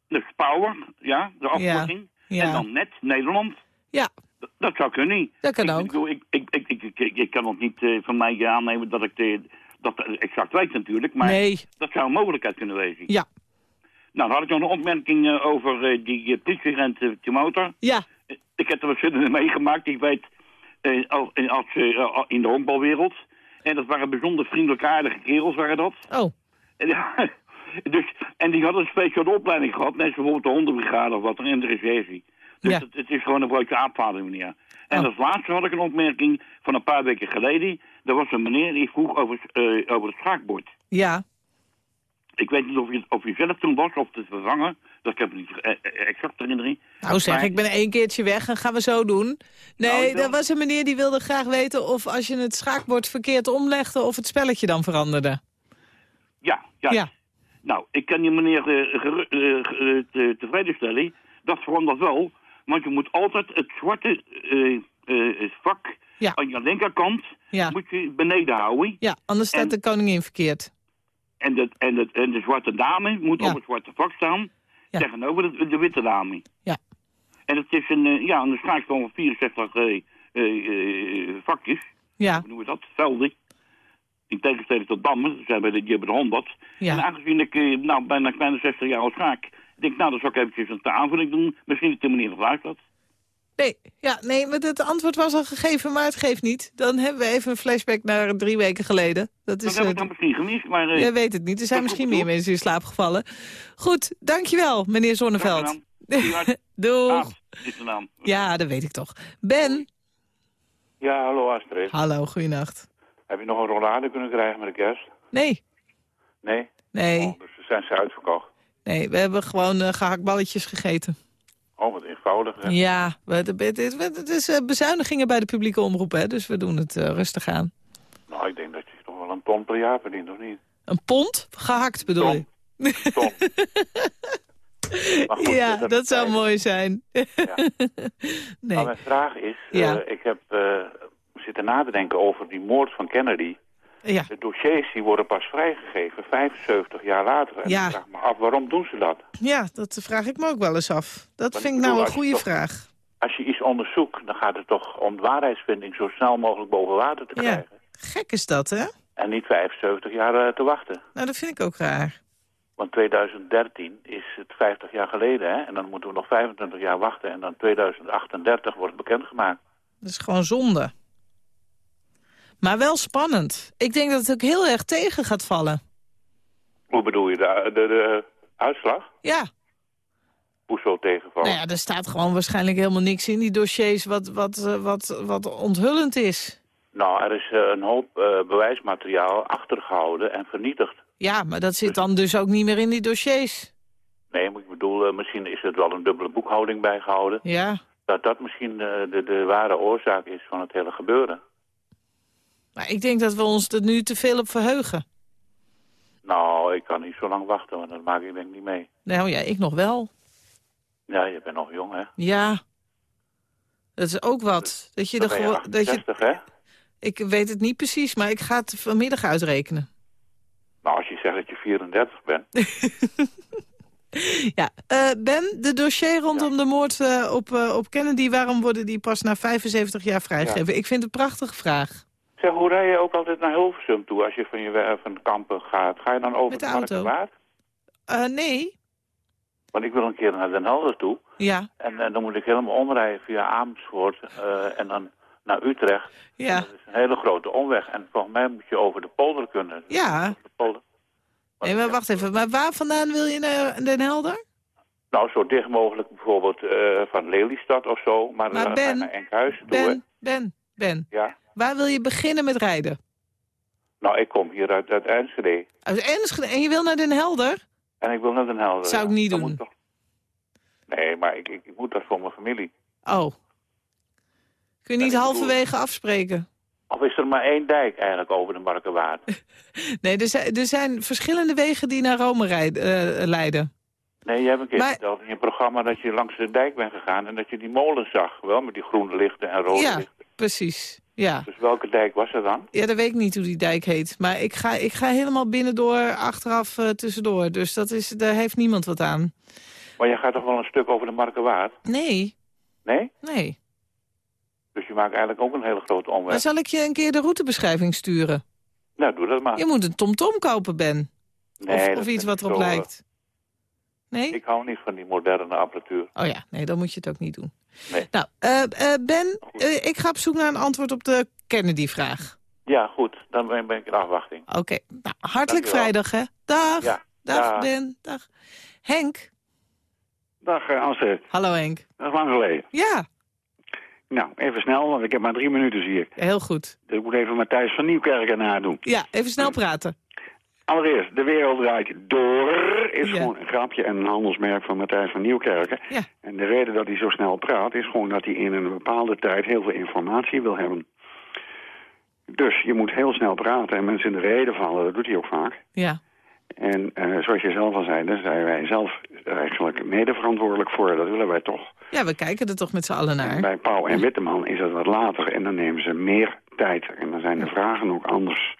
dus Power, ja, de afkorting. ja. En dan net Nederland. ja, Dat zou kunnen. dat kan ik, ook. Ik, ik, ik, ik, kan het niet eh, van mij aannemen dat ik de, dat exact weet natuurlijk. Maar Nee, dat zou een mogelijkheid kunnen wezen. ja, Nou, dan had ik nog een opmerking eh, over eh, die politieagent motor. ja, Ik heb er verschillende meegemaakt. Ik weet, eh, als, eh, eh, in de honkbalwereld. En dat waren bijzonder vriendelijke, aardige kerels, waren dat. oh, En, ja, dus, en die hadden een speciale opleiding gehad, net zoals bijvoorbeeld de hondenbrigade of wat, in de reserve. Dus Ja. het, het is gewoon een broodje aapvader, meneer. En Oh. als laatste had ik een opmerking van een paar weken geleden. Er was een meneer die vroeg over, over het schaakbord. ja. Ik weet niet of je, of je zelf toen was of te vervangen. Dat heb ik niet eh, eh, exact herinnering. Nou zeg, Maar- ik ben één keertje weg en gaan we zo doen. Nee, Nou, er was een meneer die wilde graag weten of als je het schaakbord verkeerd omlegde... of het spelletje dan veranderde. Ja, ja. Ja. Nou, ik kan die meneer te- tevreden stellen. Dat verandert wel. Want je moet altijd het zwarte vak Ja. aan je linkerkant Ja. moet je beneden houden. Ja, anders staat En- de koningin verkeerd. En de, en, de, en de zwarte dame moet Ja. op het zwarte vak staan. Ja. Tegenover de, de witte dame. Ja. En het is een, eh, ja, een schaakspel van 64 eh, eh, eh, vakjes. Ja, Hoe noemen we dat? Velden. In tegenstelling tot dammen. Ze hebben de, die hebben de 100. En ja. aangezien ik eh, nou, bijna bijna 60 jaar al schaak, ik denk nou, dan zou ik eventjes een aanvulling doen. Misschien dat de meneer nog luistert. Nee, ja, nee, maar het antwoord was al gegeven, maar het geeft niet. Dan hebben we even een flashback naar drie weken geleden. Dat Dat is, heb eh, ik dan misschien gemist, maar... eh, jij weet het niet. Er zijn misschien meer mensen in slaap gevallen. Goed, dankjewel, meneer Zonneveld. Doeg. Ja, dat weet ik toch. Ben. Ja, hallo Astrid. Hallo, goeienacht. Heb je nog een rollade kunnen krijgen met de kerst? Nee, Nee? nee, Oh, dus zijn ze uitverkocht. nee. We hebben gewoon eh gehaktballetjes gegeten. Oh, wat eenvoudig. hè? Ja, het, is eh, bezuinigingen bij de publieke omroep, hè, dus we doen het eh, rustig aan. Nou, ik denk dat je toch wel een ton per jaar verdient, of niet? Een pond? Gehakt bedoel je? Ton. Maar goed, ja, dat- dat zou mooi zijn. Maar nee. mijn vraag is, Ja. eh, ik heb, zitten na te denken over die moord van Kennedy. Ja. De dossiers die worden pas vrijgegeven 75 jaar later. En Ja. ik vraag me af, waarom doen ze dat? Ja, dat vraag ik me ook wel eens af. Dat Want vind ik nou een goede toch- vraag. Als je iets onderzoekt, dan gaat het toch om waarheidsvinding zo snel mogelijk boven water te Ja, krijgen. gek is dat, hè? En niet 75 jaar eh, te wachten. Nou, dat vind ik ook raar. Want 2013 is het 50 jaar geleden, hè? En dan moeten we nog 25 jaar wachten. En dan 2038 wordt bekendgemaakt. Dat is gewoon zonde. Maar wel spannend. Ik denk dat het ook heel erg tegen gaat vallen. Hoe bedoel je de, de, de uitslag? Ja. Hoezo tegenvallen? Nou ja, er staat gewoon waarschijnlijk helemaal niks in die dossiers wat, wat, eh, wat, wat onthullend is. Nou, er is eh, een hoop eh, bewijsmateriaal achtergehouden en vernietigd. Ja, maar dat zit dan dus ook niet meer in die dossiers. Nee, maar ik bedoel, misschien is er wel een dubbele boekhouding bijgehouden. Ja, Dat dat misschien de, de ware oorzaak is van het hele gebeuren. Maar ik denk dat we ons er nu te veel op verheugen. Nou, ik kan niet zo lang wachten, want dat maak ik denk niet mee. Nou ja, ik nog wel. Ja, je bent nog jong, hè? Ja. Dat is ook wat. Dat je Dan er je gewoon... Dat je, 68, hè? ik weet het niet precies, maar ik ga het vanmiddag uitrekenen. Nou, als je zegt dat je 34 bent. Ja, eh, Ben, de dossier rondom de moord eh, op, eh, op Kennedy... waarom worden die pas na 75 jaar vrijgegeven? Ik vind het een prachtige vraag. Zeg, hoe rij je ook altijd naar Hilversum toe als je van je wer- van kampen gaat? Ga je dan over Met de het auto. Eh, nee. Want ik wil een keer naar Den Helder toe. Ja. En eh, dan moet ik helemaal omrijden via Amersfoort eh, en dan naar Utrecht. Ja. Dat is een hele grote omweg. En volgens mij moet je over de polder kunnen. Ja. De polder. Nee, maar wacht even. Maar waar vandaan wil je naar Den Helder? Nou, zo dicht mogelijk bijvoorbeeld eh, van Lelystad of zo. Maar, Maar Ben, naar Enkhuizen toe? Ben, Ben, Ben. Ja. Waar wil je beginnen met rijden? Nou, ik kom hier uit, uit Enschede. Uit Enschede. En je wil naar Den Helder? En ik wil naar Den Helder. Zou ik ja. niet doen. toch- Nee, maar ik, ik, ik moet dat voor mijn familie. Oh. Kun je niet bedoel- halverwege afspreken? Of is er maar één dijk eigenlijk over de Markerwaard? Nee, er zijn, er zijn verschillende wegen die naar Rome rijden, eh, leiden. Nee, je hebt een keer Maar- verteld in je programma dat je langs de dijk bent gegaan... en dat je die molen zag, wel, met die groene lichten en rode ja, lichten. precies. Ja. Dus welke dijk was er dan? ja, dat weet ik niet hoe die dijk heet. Maar ik ga, ik ga helemaal binnendoor, achteraf eh, tussendoor. Dus dat is, daar heeft niemand wat aan. Maar je gaat toch wel een stuk over de Markerwaard? Nee, Nee? nee. Dus je maakt eigenlijk ook een hele grote omweg. Dan zal ik je een keer de routebeschrijving sturen. Nou, doe dat maar. Je moet een tomtom kopen, Ben. Nee, of of iets wat erop zo, eh, lijkt. Nee? Ik hou niet van die moderne apparatuur. Oh ja, nee, dan moet je het ook niet doen. Nee. Nou, eh, eh, Ben, eh, ik ga op zoek naar een antwoord op de Kennedy-vraag. Ja, goed. Dan ben, ben ik in afwachting. Oké, nou, hartelijk Dankjewel. vrijdag, hè. Dag. Ja, Dag, dag. Ben. Dag. Henk. Dag Astrid. Hallo, Henk. Dat is lang geleden. Ja, Nou, even snel, want ik heb maar drie minuten zie ik. heel goed. Dus ik moet even Matthijs van Nieuwkerk nadoen. Ja, even snel praten. Allereerst, de wereld draait door is Ja. gewoon een grapje en een handelsmerk van Matthijs van Nieuwkerken. Ja. En de reden dat hij zo snel praat is gewoon dat hij in een bepaalde tijd heel veel informatie wil hebben. Dus je moet heel snel praten en mensen in de reden vallen, dat doet hij ook vaak. Ja. En eh, zoals je zelf al zei, daar zijn wij zelf eigenlijk mede verantwoordelijk voor. Dat willen wij toch. Ja, we kijken er toch met z'n allen naar. Bij Pauw en Witteman is het wat later en dan nemen ze meer tijd. En dan zijn de vragen ook anders.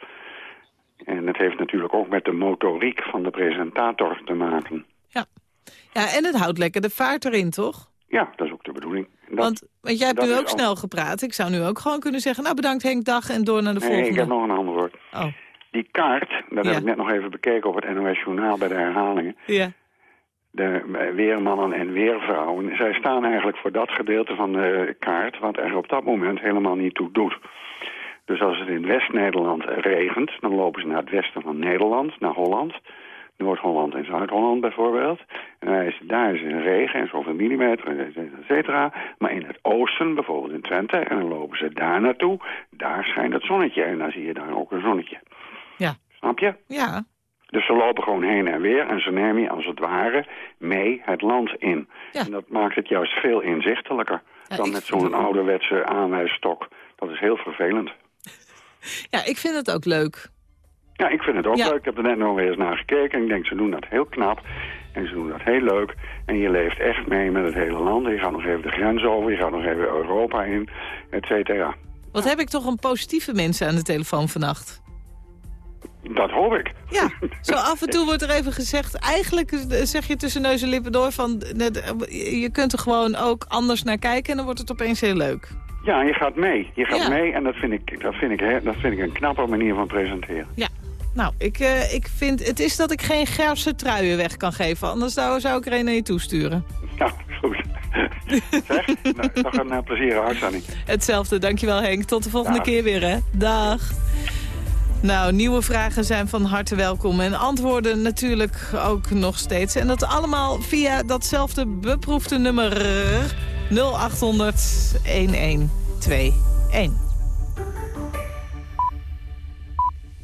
En het heeft natuurlijk ook met de motoriek van de presentator te maken. Ja, en het houdt lekker de vaart erin, toch? Ja, dat is ook de bedoeling. Dat- want, want jij hebt nu ook snel gepraat. Ik zou nu ook gewoon kunnen zeggen... nou, bedankt Henk, dag en door naar de Nee, volgende. ik heb nog een antwoord. Oh. Die kaart, dat Ja. heb ik net nog even bekeken op het NOS Journaal bij de herhalingen. Ja. De weermannen en weervrouwen, zij staan eigenlijk voor dat gedeelte van de kaart... wat er op dat moment helemaal niet toe doet. Dus als het in West-Nederland regent, dan lopen ze naar het westen van Nederland, naar Holland... Noord-Holland en Zuid-Holland bijvoorbeeld. En dan is, daar is het regen en zoveel millimeter, et cetera. Maar in het oosten, bijvoorbeeld in Twente, en dan lopen ze daar naartoe. Daar schijnt het zonnetje en dan zie je daar ook een zonnetje. Ja. Snap je? Ja. Dus ze lopen gewoon heen en weer en ze nemen je als het ware mee het land in. Ja. En dat maakt het juist veel inzichtelijker Ja, dan met zo'n ouderwetse aanwijsstok. Dat is heel vervelend. ja, ik vind het ook leuk. Ja, ik vind het ook Ja. leuk. Ik heb er net nog weer eens naar gekeken. En ik denk, ze doen dat heel knap. En ze doen dat heel leuk. En je leeft echt mee met het hele land. Je gaat nog even de grens over. Je gaat nog even Europa in. Et cetera. Wat heb ik toch een positieve mensen aan de telefoon vannacht. Dat hoop ik. Ja, zo af en toe wordt er even gezegd... eigenlijk zeg je tussen neus en lippen door van... eh, je kunt er gewoon ook anders naar kijken... en dan wordt het opeens heel leuk. Ja, je gaat mee. Je gaat Ja. mee en dat vind, ik, dat, vind ik, dat vind ik een knappe manier van presenteren. Ja, nou, ik, eh, ik vind... Het is dat ik geen Gerse truien weg kan geven. Anders zou, zou ik er een naar je toesturen. Ja, goed. zeg, nou, nog een uh, plezierige uitzending. Hetzelfde, dankjewel Henk. Tot de volgende Dag. keer weer, hè. Dag. Nou, nieuwe vragen zijn van harte welkom. En antwoorden natuurlijk ook nog steeds. En dat allemaal via datzelfde beproefde nummer 0800 1121.